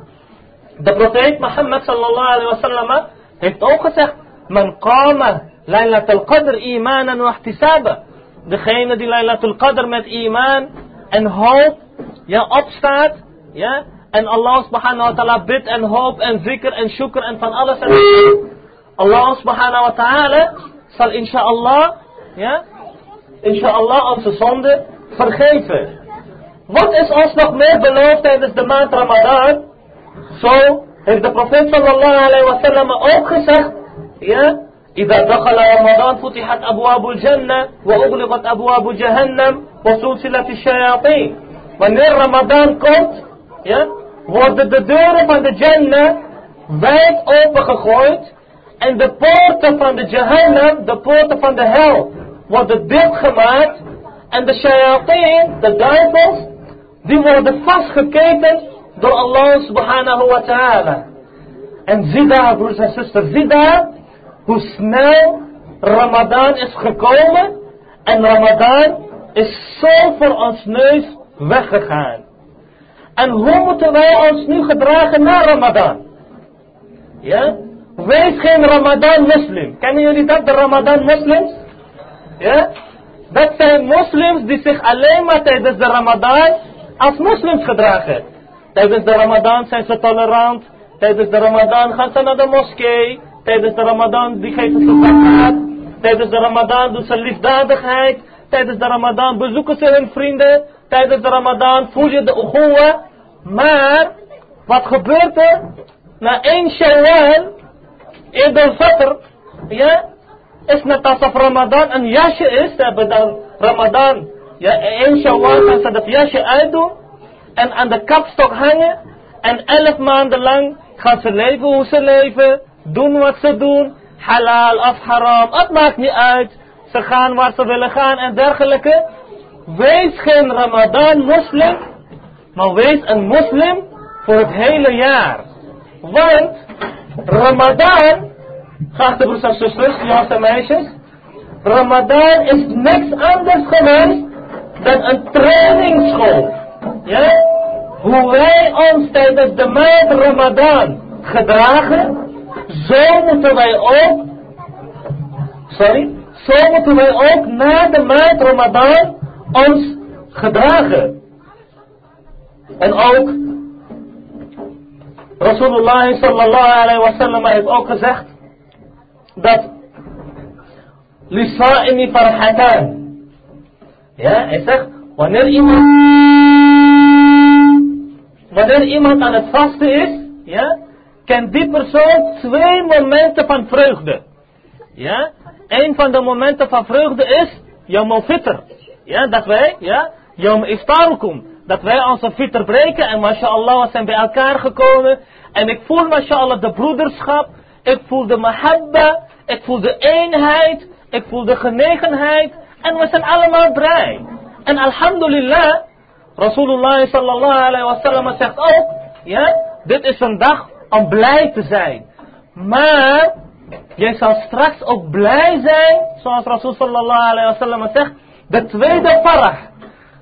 de profeet Mohammed sallallahu alayhi wa sallam, heeft ook gezegd, Man qama Laylatul Qadr imanan wa ihtisaba. Degene die Laylatul Qadr met iman en hoop, ja, opstaat, ja, en Allah subhanahu wa ta'ala bidt en hoop en zikr en shukr en van alles en Allah subhanahu wa ta'ala zal inshallah, ja, inshallah onze zonde vergeven. Wat is ons nog meer beloofd tijdens de maand Ramadan? Zo heeft de profeet sallallahu alayhi wa sallam ook gezegd, ja, إذا دخل رمضان فتحت أبواب الجنة وأغلقت أبواب جهنم وسلسلة الشياطين. Wanneer Ramadan komt, ja, worden de deuren van de Jannah wijd opengegooid en de poorten van de Jahannam, de poorten van de hel, worden dichtgemaakt en de shayateen, de duivels, die worden vastgeketend door Allah subhanahu wa ta'ala. En zie daar, broers en zusters, zie daar hoe snel Ramadan is gekomen en Ramadan is zo voor ons neus weggegaan. En hoe moeten wij ons nu gedragen na Ramadan? Ja? Wees geen Ramadan moslim. Kennen jullie dat, de Ramadan moslims? Ja? Dat zijn moslims die zich alleen maar tijdens de Ramadan als moslims gedragen. Tijdens de Ramadan zijn ze tolerant. Tijdens de Ramadan gaan ze naar de moskee. Tijdens de Ramadan die geven ze zakat. Tijdens de Ramadan doen ze liefdadigheid. Tijdens de Ramadan bezoeken ze hun vrienden. Tijdens de Ramadan voel je de uhuwa. Maar, wat gebeurt er? Na één Shawwal, Eid al-Fitr, ja, is net alsof Ramadan een jasje is. Ze hebben dan Ramadan, ja, één Shawwal gaan ze dat jasje uitdoen. En aan de kapstok hangen. En elf maanden lang gaan ze leven hoe ze leven. Doen wat ze doen. Halal of haram, het maakt niet uit. Ze gaan waar ze willen gaan en dergelijke. Wees geen Ramadan moslim, maar wees een moslim voor het hele jaar. Want Ramadan, geachte broers en zusters, jongens en meisjes, Ramadan is niks anders geweest dan een trainingsschool. Ja? Hoe wij ons tijdens de maand Ramadan gedragen, zo moeten wij ook, sorry, zo moeten wij ook na de maand Ramadan ons gedragen. En ook, Rasulullah sallallahu alayhi wa sallam heeft ook gezegd, dat Lisa'imi farhatan. Ja, hij zegt, wanneer iemand, wanneer iemand aan het vasten is, ja, kent die persoon twee momenten van vreugde. Ja, een van de momenten van vreugde is, Yom Fitr. Ja, dat wij, ja, Yom Iftarukum. Dat wij onze fitr breken en mashallah we zijn bij elkaar gekomen. En ik voel mashallah de broederschap Ik voel de mahabba. Ik voel de eenheid. Ik voel de genegenheid. En we zijn allemaal blij. En alhamdulillah, Rasulullah sallallahu alayhi wa sallam zegt ook, ja, dit is een dag om blij te zijn. Maar, jij zal straks ook blij zijn, zoals Rasul sallallahu alayhi wa sallam zegt, de tweede farah.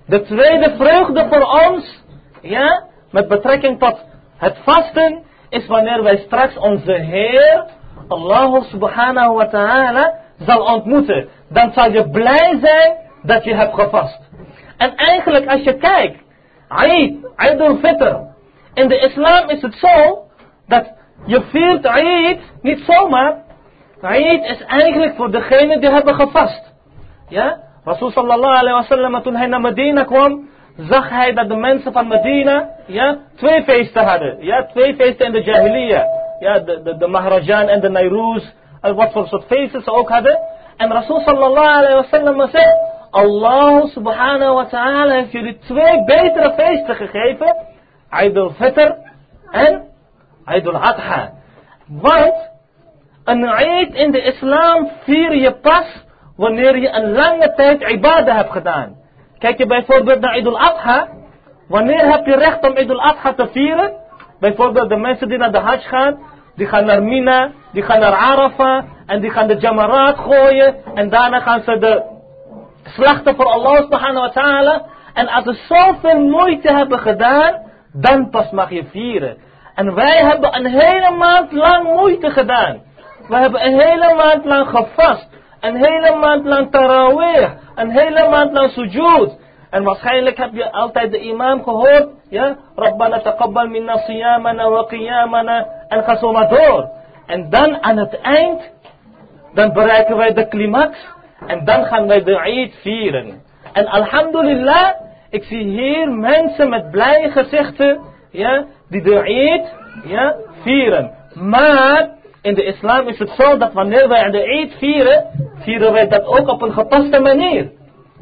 De tweede vreugde voor ons, ja, met betrekking tot het vasten, is wanneer wij straks onze Heer, Allah subhanahu wa ta'ala, zal ontmoeten. Dan zal je blij zijn dat je hebt gevast. En eigenlijk als je kijkt, Eid, Eid al-Fitr. In de islam is het zo, dat je viert Eid niet zomaar. Eid is eigenlijk voor degenen die hebben gevast. Ja? Rasul sallallahu alayhi wa sallam, toen hij naar Medina kwam, zag hij dat de mensen van Medina, ja, twee feesten hadden. Ja, twee feesten in de Jahiliyyah. Ja, de, de, de Mahrajan en de Nairuz. Wat voor soort feesten ze ook hadden. En Rasul sallallahu alayhi wa sallam zei, Allah subhanahu wa ta'ala heeft jullie twee betere feesten gegeven. Eid al-Fitr en Eid al-Adha. Want een Eid in de islam vier je pas wanneer je een lange tijd ibadah hebt gedaan. Kijk je bijvoorbeeld naar Eid al-Adha. Wanneer heb je recht om Eid al-Adha te vieren? Bijvoorbeeld de mensen die naar de Hajj gaan. Die gaan naar Mina, die gaan naar Arafah en die gaan de Jamarat gooien. En daarna gaan ze de slachten voor Allah subhanahu wa ta'ala. En als ze zoveel moeite hebben gedaan, dan pas mag je vieren. En wij hebben een hele maand lang moeite gedaan. We hebben een hele maand lang gevast. Een hele maand lang tarawih. Een hele maand lang sujud. En waarschijnlijk heb je altijd de imam gehoord. Ja, Rabbana taqabbal minna siyamana wa qiyamana. En ga zo maar door. En dan aan het eind, dan bereiken wij de climax. En dan gaan wij de Eid vieren. En alhamdulillah, ik zie hier mensen met blije gezichten, ja, die de Eid, ja, vieren. Maar, in de islam is het zo dat wanneer wij de Eid vieren, vieren wij dat ook op een gepaste manier.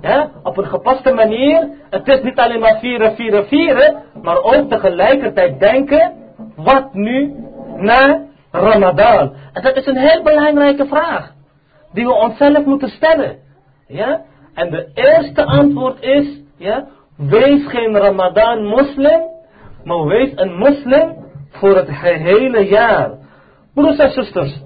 Ja, op een gepaste manier. Het is niet alleen maar vieren, vieren, vieren, maar ook tegelijkertijd denken, wat nu na Ramadan? En dat is een heel belangrijke vraag die we onszelf moeten stellen. Ja? En de eerste antwoord is, ja, wees geen Ramadan moslim, maar wees een moslim voor het hele jaar. Broers en zusters,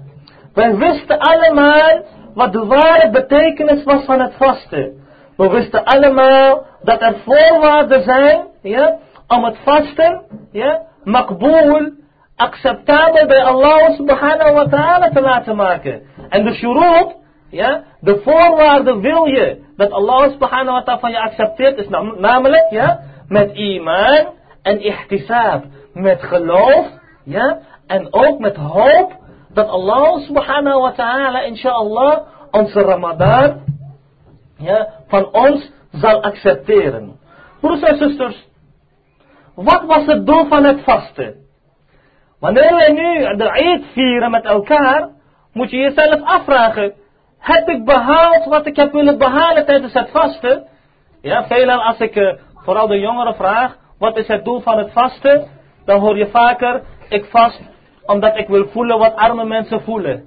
wij wisten allemaal wat de ware betekenis was van het vasten. We wisten allemaal dat er voorwaarden zijn, ja, om het vasten, ja, makboel, acceptabel bij Allah subhanahu wa ta'ala te laten maken. En de shurut, ja, de voorwaarden wil je dat Allah subhanahu wa ta'ala van je accepteert, is namelijk, ja, met iman en ihtisab, met geloof, ja, en ook met hoop dat Allah subhanahu wa ta'ala, inshallah, onze Ramadan, ja, van ons zal accepteren. Broers en zusters, wat was het doel van het vasten? Wanneer wij nu de Eid vieren met elkaar, moet je jezelf afvragen, heb ik behaald wat ik heb willen behalen tijdens het vasten? Ja, veelal als ik uh, vooral de jongeren vraag, wat is het doel van het vasten? Dan hoor je vaker, ik vast omdat ik wil voelen wat arme mensen voelen.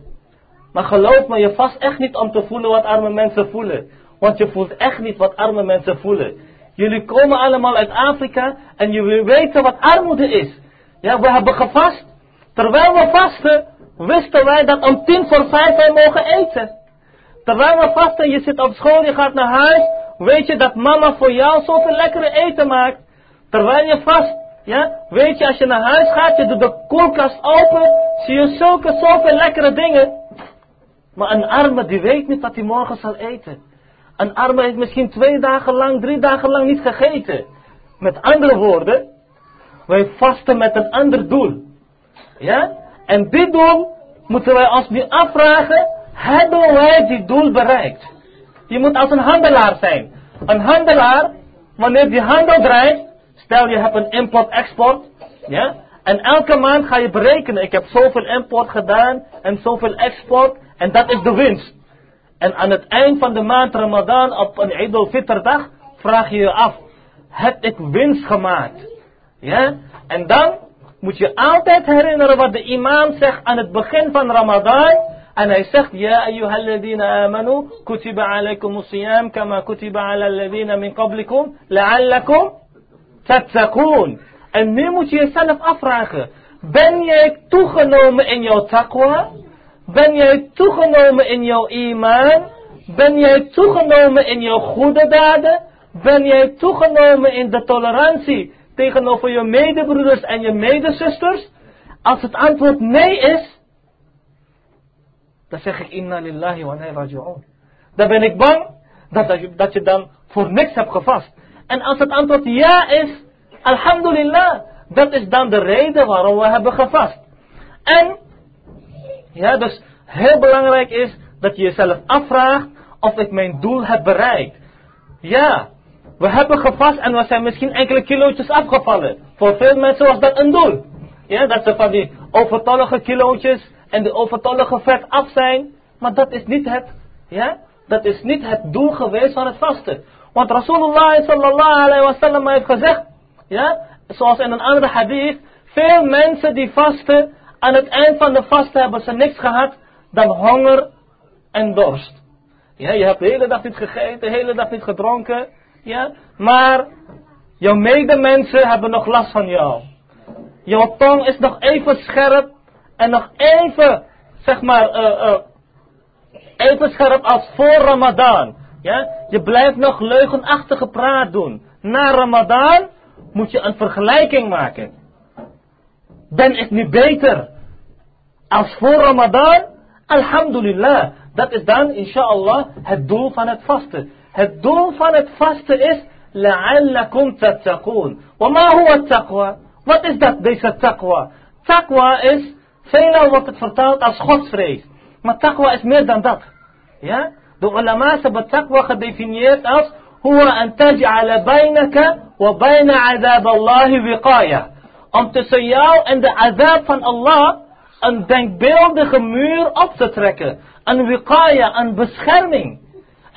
Maar geloof me, je vast echt niet om te voelen wat arme mensen voelen. Want je voelt echt niet wat arme mensen voelen. Jullie komen allemaal uit Afrika en jullie weten wat armoede is. Ja, we hebben gevast. Terwijl we vasten, wisten wij dat om tien voor vijf wij mogen eten. Terwijl we vasten, je zit op school, je gaat naar huis, weet je dat mama voor jou zoveel lekkere eten maakt. Terwijl je vast, ja, weet je als je naar huis gaat, je doet de koelkast open, zie je zulke zoveel lekkere dingen. Maar een arme die weet niet wat hij morgen zal eten. Een arme heeft misschien twee dagen lang, drie dagen lang niet gegeten. Met andere woorden, wij vasten met een ander doel. Ja? En dit doel moeten wij ons nu afvragen, hebben wij die doel bereikt? Je moet als een handelaar zijn. Een handelaar, wanneer die handel draait, stel je hebt een import-export, ja? En elke maand ga je berekenen, ik heb zoveel import gedaan en zoveel export, en dat is de winst. En aan het eind van de maand Ramadan op een Eid dag vraag je je af, heb ik winst gemaakt? Ja? En dan moet je altijd herinneren wat de imam zegt aan het begin van Ramadan. En hij zegt, Ja ayyuhalladina amanu, kutiba alaykum kama kutiba min qablikum, la'allakum tattaqoon. En nu moet je jezelf afvragen, ben jij toegenomen in jouw taqwa? Ben jij toegenomen in jouw iman? Ben jij toegenomen in jouw goede daden? Ben jij toegenomen in de tolerantie tegenover je medebroeders en je medezusters? Als het antwoord nee is, dan zeg ik inna lillahi wa raji'un. Dan ben ik bang dat, je, dat je dan voor niks hebt gevast. En als het antwoord ja is, alhamdulillah, dat is dan de reden waarom we hebben gevast. En, ja, dus heel belangrijk is dat je jezelf afvraagt of ik mijn doel heb bereikt. Ja, we hebben gevast en we zijn misschien enkele kilootjes afgevallen. Voor veel mensen was dat een doel. Ja, dat ze van die overtollige kilootjes en de overtollige vet af zijn. Maar dat is niet het, ja, dat is niet het doel geweest van het vasten. Want Rasulullah sallallahu alayhi wa sallam heeft gezegd, ja, zoals in een andere hadith, veel mensen die vasten, aan het eind van de vasten hebben ze niks gehad dan honger en dorst. Ja, je hebt de hele dag niet gegeten, de hele dag niet gedronken. Ja, maar jouw medemensen hebben nog last van jou. Jouw tong is nog even scherp en nog even, zeg maar, uh, uh, even scherp als voor Ramadan. Ja, je blijft nog leugenachtige praat doen. Na Ramadan moet je een vergelijking maken. Ben ik nu beter als voor Ramadan? Alhamdulillah. Dat is dan, inshallah, het doel van het vasten. Het doel van het vasten is. Wama huwa taqwa? Wat is dat, deze taqwa? Taqwa is, veelal wordt het vertaald als godsvrees. Maar taqwa is meer dan dat. Ja? De ulama's hebben taqwa gedefinieerd als, wa wiqaya. Om tussen jou en de azab van Allah een denkbeeldige muur op te trekken. Een wiqaya, een bescherming.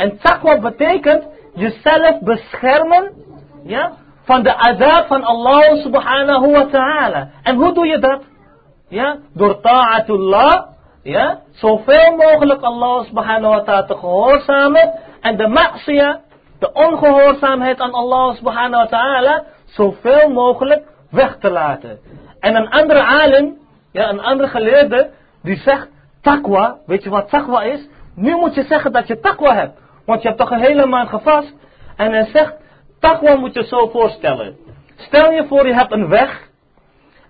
En taqwa betekent jezelf beschermen ja, van de azab van Allah subhanahu wa ta'ala. En hoe doe je dat? Ja, door ta'atullah, ja, zoveel mogelijk Allah subhanahu wa ta'ala te gehoorzamen. En de ma'siyah, de ongehoorzaamheid aan Allah subhanahu wa ta'ala, zoveel mogelijk weg te laten. En een andere alim, ja, een andere geleerde, die zegt, taqwa, weet je wat taqwa is? Nu moet je zeggen dat je taqwa hebt. Want je hebt toch een hele maand gevast. En hij zegt, taqwa moet je zo voorstellen. Stel je voor je hebt een weg.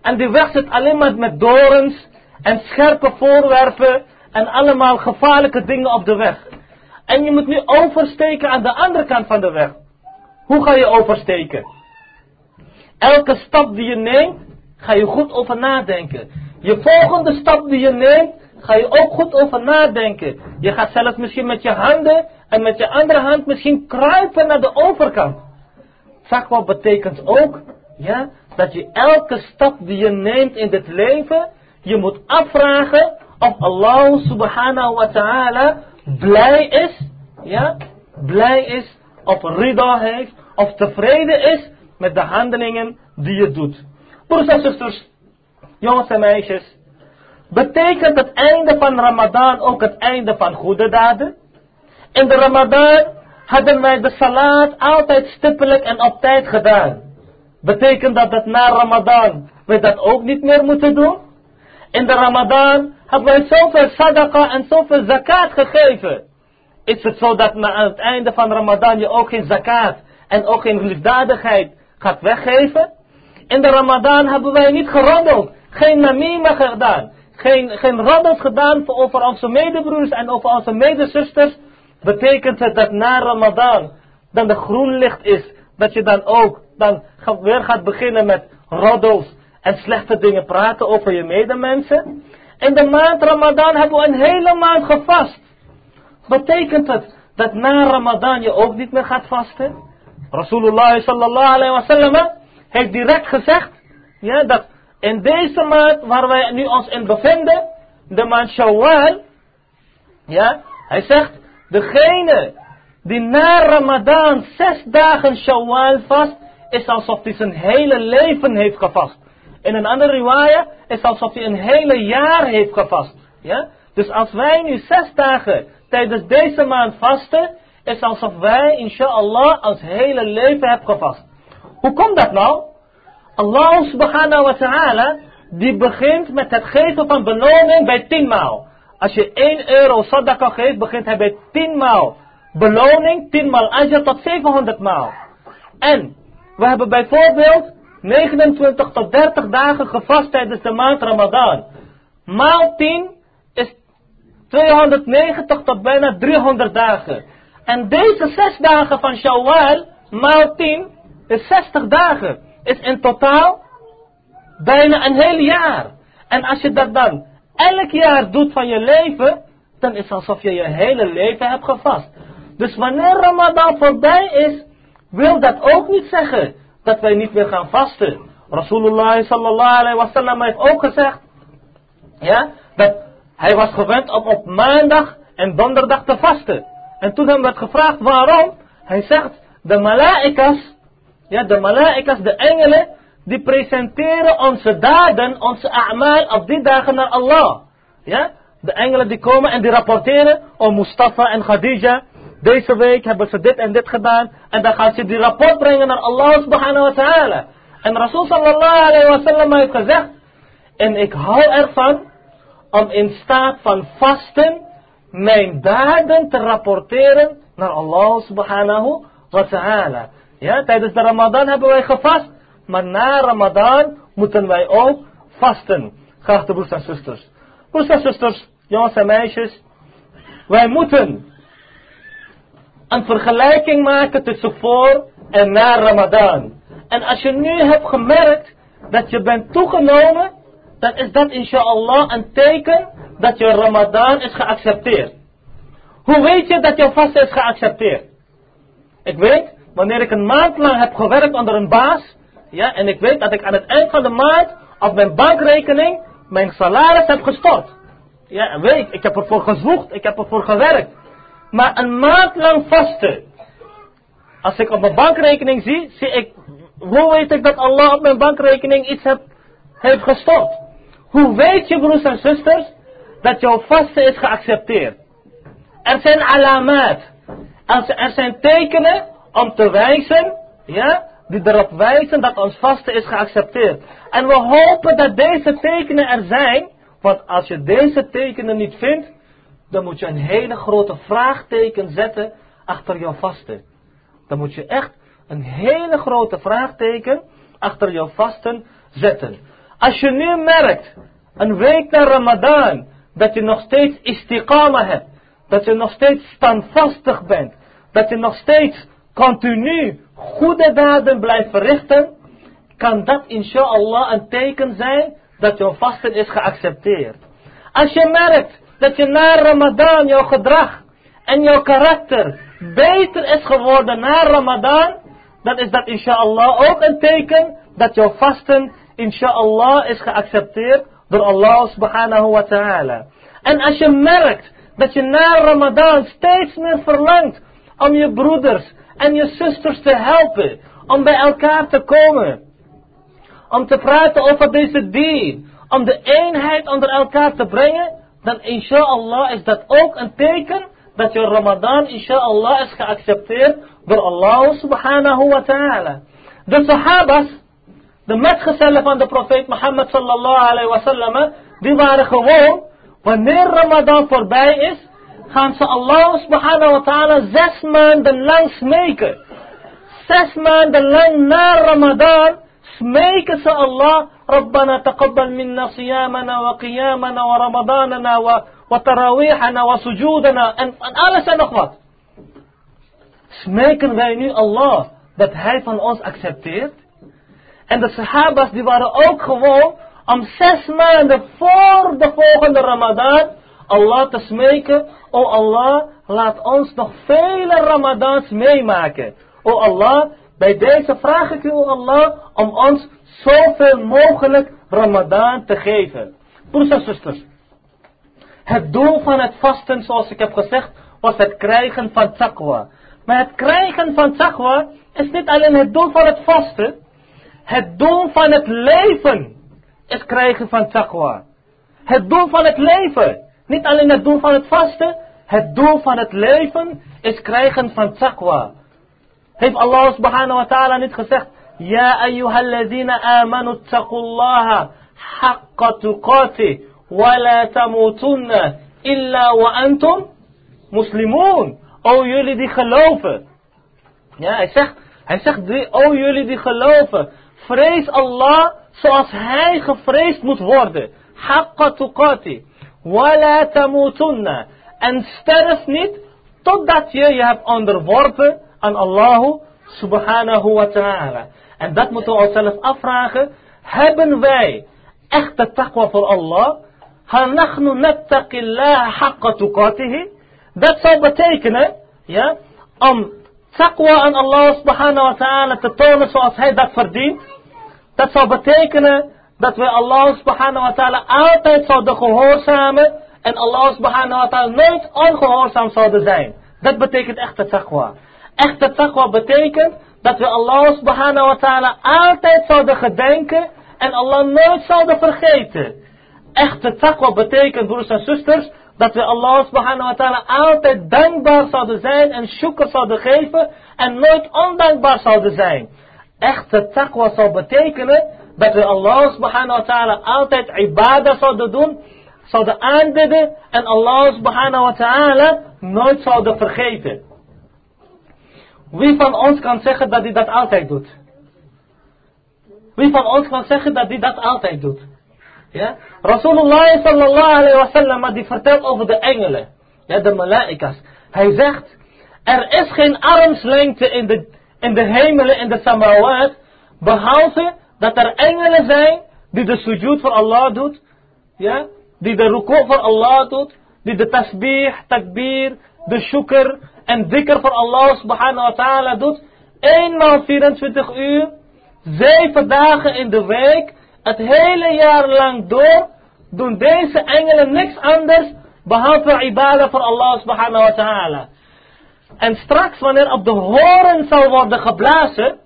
En die weg zit alleen maar met dorens en scherpe voorwerpen en allemaal gevaarlijke dingen op de weg. En je moet nu oversteken aan de andere kant van de weg. Hoe ga je oversteken? Elke stap die je neemt, ga je goed over nadenken. Je volgende stap die je neemt, ga je ook goed over nadenken. Je gaat zelfs misschien met je handen en met je andere hand misschien kruipen naar de overkant. Takwa betekent ook, ja, dat je elke stap die je neemt in dit leven, je moet afvragen of Allah subhanahu wa ta'ala blij is, ja, blij is, of rida heeft, of tevreden is met de handelingen die je doet. Broers en zusters, jongens en meisjes, betekent het einde van Ramadan ook het einde van goede daden? In de Ramadan hadden wij de salat altijd stippelijk en op tijd gedaan. Betekent dat dat na Ramadan we dat ook niet meer moeten doen? In de Ramadan hebben wij zoveel sadaqa en zoveel zakat gegeven. Is het zo dat na het einde van Ramadan je ook geen zakat en ook geen liefdadigheid gaat weggeven? In de Ramadan hebben wij niet geroddeld, geen namima gedaan, geen, geen roddels gedaan over onze medebroers en over onze medezusters betekent het dat na Ramadan dan de groen licht is, dat je dan ook dan weer gaat beginnen met roddels en slechte dingen praten over je medemensen. In de maand Ramadan hebben we een hele maand gevast. Betekent het dat na Ramadan je ook niet meer gaat vasten? Rasulullah sallallahu alayhi wa sallam heeft direct gezegd ja, dat in deze maand waar wij nu ons in bevinden, de maand Shawwal, ja, hij zegt Degene die na Ramadan zes dagen Shawwal vast, is alsof hij zijn hele leven heeft gevast. In een andere riwaya is alsof hij een hele jaar heeft gevast. Ja? Dus als wij nu zes dagen tijdens deze maand vasten, is alsof wij, inshallah, ons hele leven hebben gevast. Hoe komt dat nou? Allah subhanahu wa ta'ala, die begint met het geven van beloning bij tien maal. Als je 1 euro sadaqah geeft, begint hij bij 10 maal beloning, 10 maal ajr tot 700 maal. En we hebben bijvoorbeeld 29 tot 30 dagen gevast tijdens de maand Ramadan. Maal 10 is 290 tot bijna 300 dagen. En deze 6 dagen van Shawwal, maal 10, is 60 dagen. Is in totaal bijna een heel jaar. En als je dat dan elk jaar doet van je leven, dan is het alsof je je hele leven hebt gevast. Dus wanneer Ramadan voorbij is, wil dat ook niet zeggen dat wij niet meer gaan vasten. Rasulullah sallallahu alaihi wasallam heeft ook gezegd, ja, dat hij was gewend om op maandag en donderdag te vasten. En toen hem werd gevraagd waarom, hij zegt, de mala'ikas, ja, de mala'ikas, de engelen, die presenteren onze daden, onze a'mal op die dagen naar Allah. Ja? De engelen die komen en die rapporteren, oh Mustafa en Khadija, deze week hebben ze dit en dit gedaan. En dan gaan ze die rapport brengen naar Allah subhanahu wa ta'ala. En Rasul sallallahu alayhi wa sallam heeft gezegd, en ik hou ervan om in staat van vasten mijn daden te rapporteren naar Allah subhanahu wa ta'ala. Ja, tijdens de Ramadan hebben wij gevast. Maar na Ramadan moeten wij ook vasten. Geachte broers en zusters. Broers en zusters, jongens en meisjes. Wij moeten een vergelijking maken tussen voor en na Ramadan. En als je nu hebt gemerkt dat je bent toegenomen, dan is dat inshallah een teken dat je Ramadan is geaccepteerd. Hoe weet je dat jouw vasten is geaccepteerd? Ik weet, wanneer ik een maand lang heb gewerkt onder een baas, ja, en ik weet dat ik aan het eind van de maand op mijn bankrekening mijn salaris heb gestort. Ja, week. Ik heb ervoor gezwoegd. Ik heb ervoor gewerkt. Maar een maand lang vasten. Als ik op mijn bankrekening zie, zie ik, hoe weet ik dat Allah op mijn bankrekening iets heb, heeft gestort? Hoe weet je, broers en zusters, dat jouw vasten is geaccepteerd? Er zijn alamat. Er zijn tekenen om te wijzen, ja, die erop wijzen dat ons vasten is geaccepteerd. En we hopen dat deze tekenen er zijn, want als je deze tekenen niet vindt, dan moet je een hele grote vraagteken zetten achter jouw vasten. Dan moet je echt een hele grote vraagteken achter jouw vasten zetten. Als je nu merkt, een week na Ramadan, dat je nog steeds istiqama hebt, dat je nog steeds standvastig bent, dat je nog steeds continu goede daden blijft verrichten, kan dat inshallah een teken zijn dat jouw vasten is geaccepteerd. Als je merkt dat je na Ramadan jouw gedrag en jouw karakter beter is geworden na Ramadan, dan is dat inshallah ook een teken dat jouw vasten inshallah is geaccepteerd door Allah subhanahu wa ta'ala. En als je merkt dat je na Ramadan steeds meer verlangt om je broeders en je zusters te helpen, om bij elkaar te komen, om te praten over deze dien, om de eenheid onder elkaar te brengen, dan inshallah is dat ook een teken dat je Ramadan inshallah is geaccepteerd door Allah subhanahu wa ta'ala. De sahabas, de metgezellen van de profeet Mohammed sallallahu alayhi wa sallam, die waren gewoon, wanneer Ramadan voorbij is, gaan ze Allah subhanahu wa ta'ala zes maanden lang smeken. Zes maanden lang na Ramadan smeken ze Allah. Rabbana taqabbal minna siyamana wa qiyamana wa ramadanana wa, wa tarawihana wa sujudana en, en alles en nog wat. Smeken wij nu Allah dat hij van ons accepteert? En de sahabas die waren ook gewoon om zes maanden voor de volgende Ramadan Allah te smeken, o Allah, laat ons nog vele Ramadans meemaken. O Allah, bij deze vraag ik u, Allah, om ons zoveel mogelijk Ramadan te geven. Broers en zusters, het doel van het vasten, zoals ik heb gezegd, was het krijgen van taqwa. Maar het krijgen van taqwa is niet alleen het doel van het vasten. Het doel van het leven is krijgen van taqwa. Het doel van het leven. Niet alleen het doel van het vasten. Het doel van het leven is krijgen van taqwa. Heeft Allah subhanahu wa ta'ala niet gezegd. Ja ayyuhalladhina amanu taqullaha haqqa tuqati. Wa la tamutunna illa wa antum muslimoon. O jullie die geloven. Ja, hij zegt, hij zegt, o jullie die geloven. Vrees Allah zoals hij gevreesd moet worden. Haqqa tuqati. Wala tamutunna. En sterf niet totdat je je hebt onderworpen aan Allah subhanahu wa ta'ala. En dat moeten we onszelf afvragen. Hebben wij echte taqwa voor Allah? Hanachnu nattaqillah haqqa tuqatihi? Dat zou betekenen, ja, om taqwa aan Allah subhanahu wa ta'ala te tonen zoals hij dat verdient. Dat zou betekenen dat we Allah subhanahu wa ta'ala altijd zouden gehoorzamen en Allah subhanahu wa ta'ala nooit ongehoorzaam zouden zijn. Dat betekent echte taqwa. Echte taqwa betekent dat we Allah subhanahu wa ta'ala altijd zouden gedenken en Allah nooit zouden vergeten. Echte taqwa betekent, broers en zusters, dat we Allah subhanahu wa ta'ala altijd dankbaar zouden zijn en shukr zouden geven en nooit ondankbaar zouden zijn. Echte taqwa zou betekenen dat we Allah subhanahu wa ta'ala altijd ibadah zouden doen, zouden aanbidden en Allah subhanahu wa ta'ala nooit zouden vergeten. Wie van ons kan zeggen dat hij dat altijd doet? Wie van ons kan zeggen dat hij dat altijd doet? Ja? Rasulullah sallallahu alayhi wa sallam die vertelt over de engelen. Ja, de mala'ikas. Hij zegt, er is geen armslengte in de, in de hemelen, in de samawat, behalve dat er engelen zijn die de sujud voor Allah doet, ja, die de ruku voor Allah doet, die de tasbih, takbir, de shukr en dikker voor Allah subhanahu wa ta'ala doet, eenmaal 24 uur, zeven dagen in de week, het hele jaar lang door, doen deze engelen niks anders behalve ibadah voor Allah subhanahu wa ta'ala. En straks wanneer op de horen zal worden geblazen,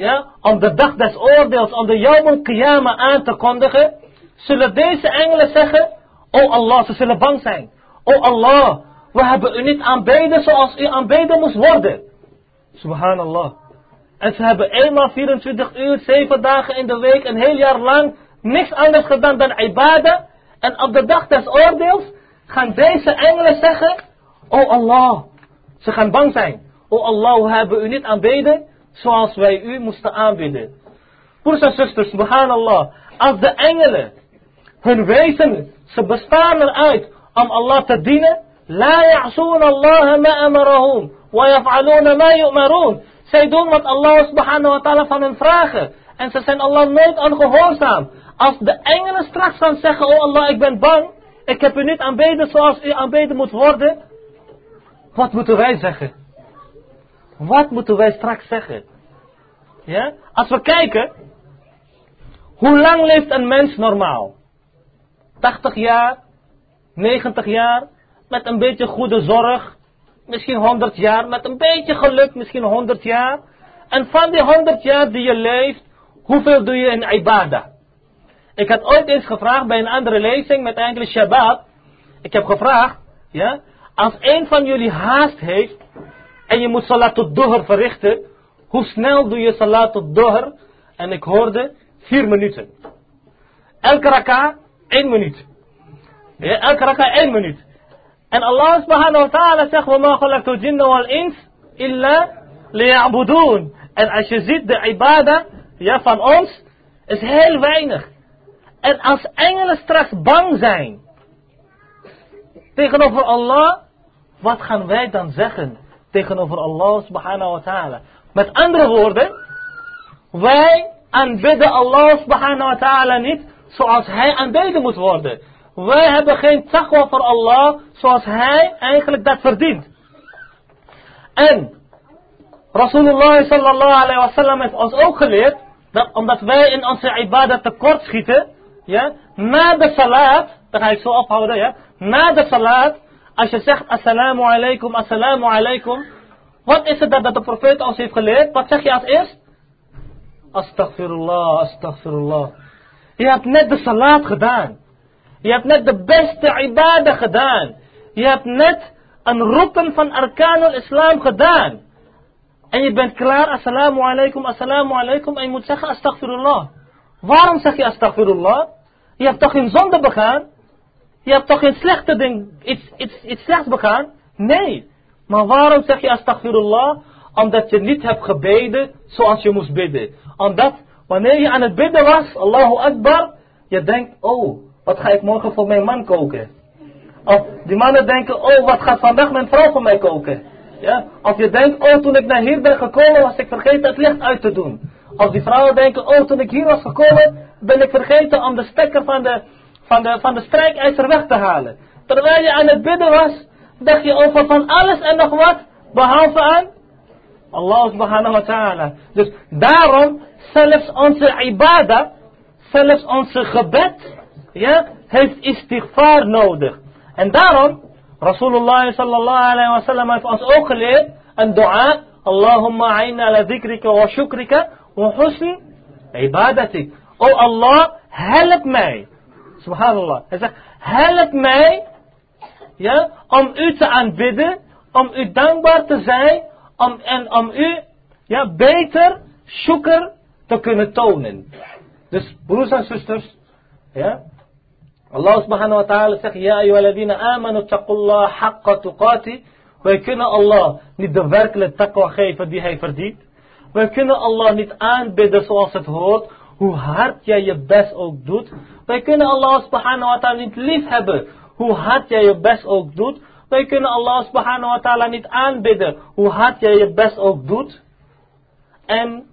ja, om de dag des oordeels, om de Yawm Qiyamah aan te kondigen, zullen deze engelen zeggen, O Allah, ze zullen bang zijn. O Allah, we hebben u niet aanbeden zoals u aanbeden moest worden. Subhanallah. En ze hebben eenmaal 24 uur, 7 dagen in de week, een heel jaar lang, niks anders gedaan dan ibadah. En op de dag des oordeels gaan deze engelen zeggen, O Allah, ze gaan bang zijn. O Allah, we hebben u niet aanbeden zoals wij u moesten aanbidden. Broers en zusters, subhanallah, als de engelen hun wezen, ze bestaan eruit om Allah te dienen, la ya'soon Allah ma wa yaf'aluna ma yu'marun. Zij doen wat Allah subhanahu wa ta'ala van hen vragen. En ze zijn Allah nooit ongehoorzaam. Als de engelen straks gaan zeggen, oh Allah, ik ben bang. Ik heb u niet aanbeden zoals u aanbeden moet worden. Wat moeten wij zeggen? Wat moeten wij straks zeggen? Ja? Als we kijken, hoe lang leeft een mens normaal? 80 jaar, 90 jaar, met een beetje goede zorg, misschien 100 jaar, met een beetje geluk, misschien 100 jaar. En van die 100 jaar die je leeft, hoeveel doe je in ibadah? Ik had ooit eens gevraagd bij een andere lezing met enkele Shabbat. Ik heb gevraagd, ja, als een van jullie haast heeft en je moet salat tot doher verrichten, hoe snel doe je salat tot doher? En ik hoorde vier minuten. Elke raka, één minuut. Ja, elke raka, één minuut. En Allah subhanahu wa ta'ala zegt, وَمَا خَلَقْتُ الْجِنَّ وَالْإِنسِ إِلَّا لِيَعْبُدُونَ En als je ziet, de ibadah ja, van ons is heel weinig. En als engelen straks bang zijn tegenover Allah, wat gaan wij dan zeggen Tegenover Allah subhanahu wa ta'ala? Met andere woorden, wij aanbidden Allah subhanahu wa ta'ala niet zoals hij aanbeden moet worden. Wij hebben geen taqwa voor Allah zoals hij eigenlijk dat verdient. En Rasulullah sallallahu alayhi wa sallam heeft ons ook geleerd, dat omdat wij in onze ibadah tekort schieten, ja, na de salat, dan ga ik zo ophouden, ja, na de salat, als je zegt assalamu alaikum, assalamu alaikum, wat is het dat, de profeet ons heeft geleerd? Wat zeg je als eerst? Astaghfirullah, astaghfirullah. Je hebt net de salat gedaan. Je hebt net de beste ibadah gedaan. Je hebt net een roepen van arkanul islam gedaan. En je bent klaar, assalamu alaikum, assalamu alaikum, en je moet zeggen astaghfirullah. Waarom zeg je astaghfirullah? Je hebt toch geen zonde begaan? Je hebt toch geen slechte ding, iets, iets, iets slechts begaan? Nee. Maar waarom zeg je astaghfirullah? Omdat je niet hebt gebeden zoals je moest bidden. Omdat wanneer je aan het bidden was, Allahu Akbar, je denkt, oh, wat ga ik morgen voor mijn man koken? Of die mannen denken, oh, wat gaat vandaag mijn vrouw voor mij koken? Ja? Of je denkt, oh, toen ik naar hier ben gekomen, was ik vergeten het licht uit te doen. Of die vrouwen denken, oh, toen ik hier was gekomen, ben ik vergeten om de stekker van de, van de, van de strijkijzer weg te halen. Terwijl je aan het bidden was, dacht je over van alles en nog wat, behalve aan Allah subhanahu wa ta'ala. Dus daarom, zelfs onze ibadah, zelfs onze gebed, ja, heeft istighfar nodig. En daarom, Rasulullah sallallahu alayhi wa sallam heeft ons ook geleerd, een dua, Allahumma aina ala dhikrika wa shukrika wa husni ibadatik. O Allah, help mij. Subhanallah. Hij zegt, help mij, ja, om u te aanbidden, om u dankbaar te zijn, om, en om u, ja, beter, shukr te kunnen tonen. Dus, broers en zusters, ja, Allah subhanahu wa ta'ala zegt, Ja, ayyuhaladina amanu taqullah haqqa tuqati. Wij kunnen Allah niet de werkelijke taqwa geven die hij verdient. Wij kunnen Allah niet aanbidden zoals het hoort, hoe hard jij je best ook doet. Wij kunnen Allah subhanahu wa ta'ala niet lief hebben, hoe hard jij je best ook doet. Wij kunnen Allah subhanahu wa ta'ala niet aanbidden, hoe hard jij je best ook doet. En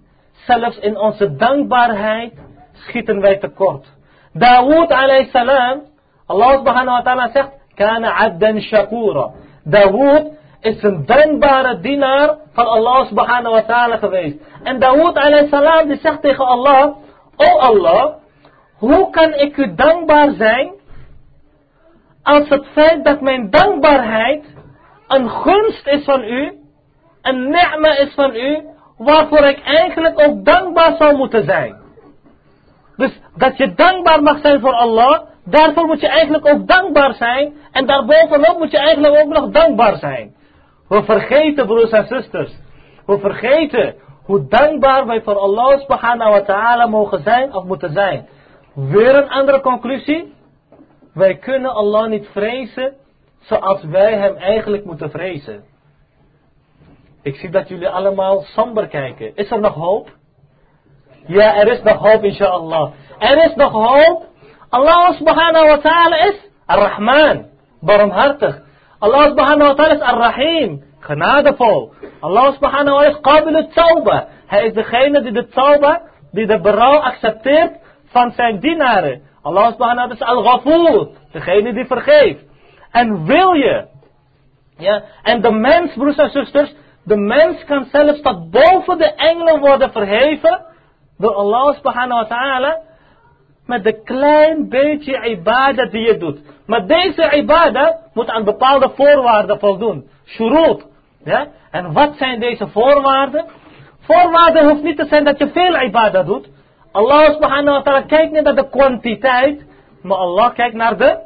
zelfs in onze dankbaarheid schieten wij tekort. Dawood alayhi salam, Allah subhanahu wa ta'ala zegt, kana abdan shakura. Dawood is een dankbare dienaar van Allah subhanahu wa ta'ala geweest. En Dawood alayhi salam die zegt tegen Allah, O Allah, hoe kan ik u dankbaar zijn als het feit dat mijn dankbaarheid een gunst is van u, een ni'ma is van u, waarvoor ik eigenlijk ook dankbaar zou moeten zijn. Dus dat je dankbaar mag zijn voor Allah, daarvoor moet je eigenlijk ook dankbaar zijn. En daarbovenop moet je eigenlijk ook nog dankbaar zijn. We vergeten, broers en zusters. We vergeten hoe dankbaar wij voor Allah subhanahu wa ta'ala mogen zijn of moeten zijn. Weer een andere conclusie. Wij kunnen Allah niet vrezen zoals wij hem eigenlijk moeten vrezen. Ik zie dat jullie allemaal somber kijken. Is er nog hoop? Ja, er is nog hoop, inshallah. Er is nog hoop. Allah subhanahu wa ta'ala is Ar-Rahman, barmhartig. Allah subhanahu wa ta'ala is Ar-Rahim, genadevol. Allah subhanahu wa is Qabil tauba. Hij is degene die de tauba, die de berouw accepteert van zijn dienaren. Allah subhanahu wa is Al-Ghafur, degene die vergeeft. En wil je, ja, en de mens, broers en zusters, de mens kan zelfs tot boven de engelen worden verheven door Allah subhanahu wa ta'ala met de klein beetje ibadah die je doet. Maar deze ibadah moet aan bepaalde voorwaarden voldoen. Shurut. En wat zijn deze voorwaarden? Voorwaarden hoeft niet te zijn dat je veel ibadah doet. Allah subhanahu wa ta'ala kijkt niet naar de kwantiteit, maar Allah kijkt naar de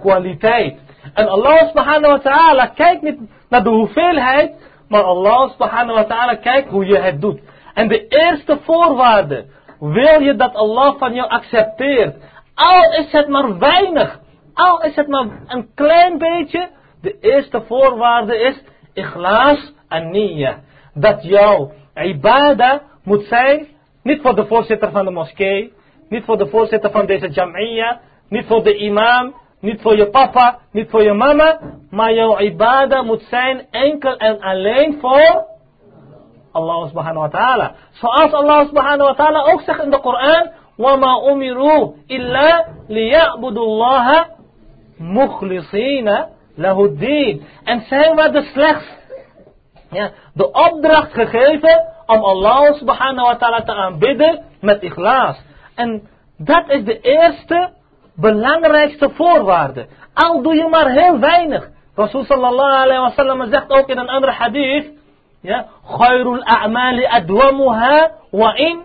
kwaliteit. En Allah subhanahu wa ta'ala kijkt niet naar de hoeveelheid, maar Allah subhanahu wa ta'ala kijkt hoe je het doet. En de eerste voorwaarde, wil je dat Allah van jou accepteert, al is het maar weinig, al is het maar een klein beetje, de eerste voorwaarde is ikhlas en niya. Dat jouw ibadah moet zijn, niet voor de voorzitter van de moskee, niet voor de voorzitter van deze jam'iyya, niet voor de imam, niet voor je papa, niet voor je mama, maar jouw ibadah moet zijn enkel en alleen voor Allah subhanahu wa ta'ala. Zoals Allah subhanahu wa ta'ala ook zegt in de Koran, وَمَا أُمِرُوا إِلَّا لِيَعْبُدُوا اللَّهَ مُخْلِصِينَ Lahuddin. En zij werden slechts ja, de opdracht gegeven om Allah subhanahu wa ta'ala te aanbidden met ikhlas. En dat is de eerste belangrijkste voorwaarde. Al doe je maar heel weinig. Rasul sallallahu alayhi zegt ook in een andere hadith. Ja, Khairul a'mali adwamuha wa in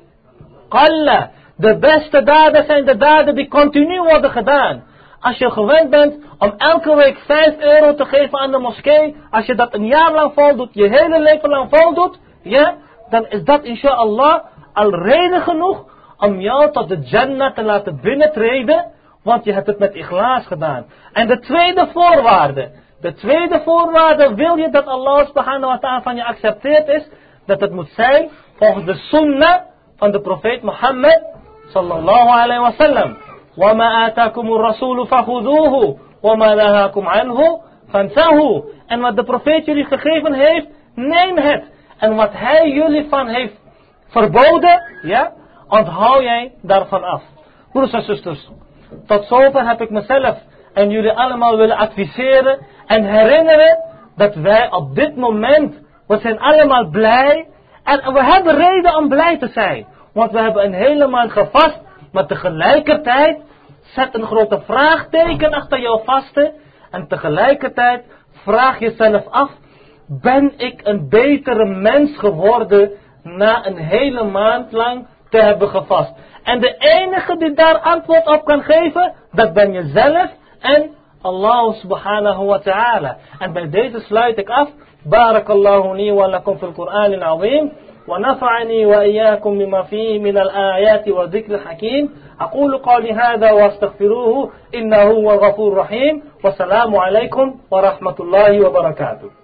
qalla. De beste daden zijn de daden die continu worden gedaan. Als je gewend bent om elke week 5 euro te geven aan de moskee, als je dat een jaar lang vol doet, je hele leven lang vol doet, ja, dan is dat inshallah al reden genoeg om jou tot de Jannah te laten binnentreden, want je hebt het met ikhlaas gedaan. En de tweede voorwaarde, de tweede voorwaarde, wil je dat Allah subhanahu wa ta'ala van je accepteert is, dat het moet zijn volgens de sunnah van de profeet Mohammed sallallahu alayhi wa sallam. وَمَا آتَاكُمُ الرَّسُولُ فَخُذُوهُ وَمَا نَهَاكُمْ عَنْهُ فَانْتَهُ En wat de profeet jullie gegeven heeft, neem het. En wat hij jullie van heeft verboden, ja, onthoud jij daarvan af. Broers en zusters, tot zover heb ik mezelf en jullie allemaal willen adviseren en herinneren dat wij op dit moment, we zijn allemaal blij en we hebben reden om blij te zijn. Want we hebben een hele maand gevast, maar tegelijkertijd zet een grote vraagteken achter jouw vasten. En tegelijkertijd vraag jezelf af, ben ik een betere mens geworden na een hele maand lang te hebben gevast? En de enige die daar antwoord op kan geven, dat ben jezelf en Allah subhanahu wa ta'ala. En bij deze sluit ik af. Barakallahu li wa lakum fil Qur'an al-azim. ونفعني وإياكم بما فيه من الآيات والذكر الحكيم. أقول قولي هذا واستغفروه إنه هو الغفور الرحيم. والسلام عليكم ورحمة الله وبركاته.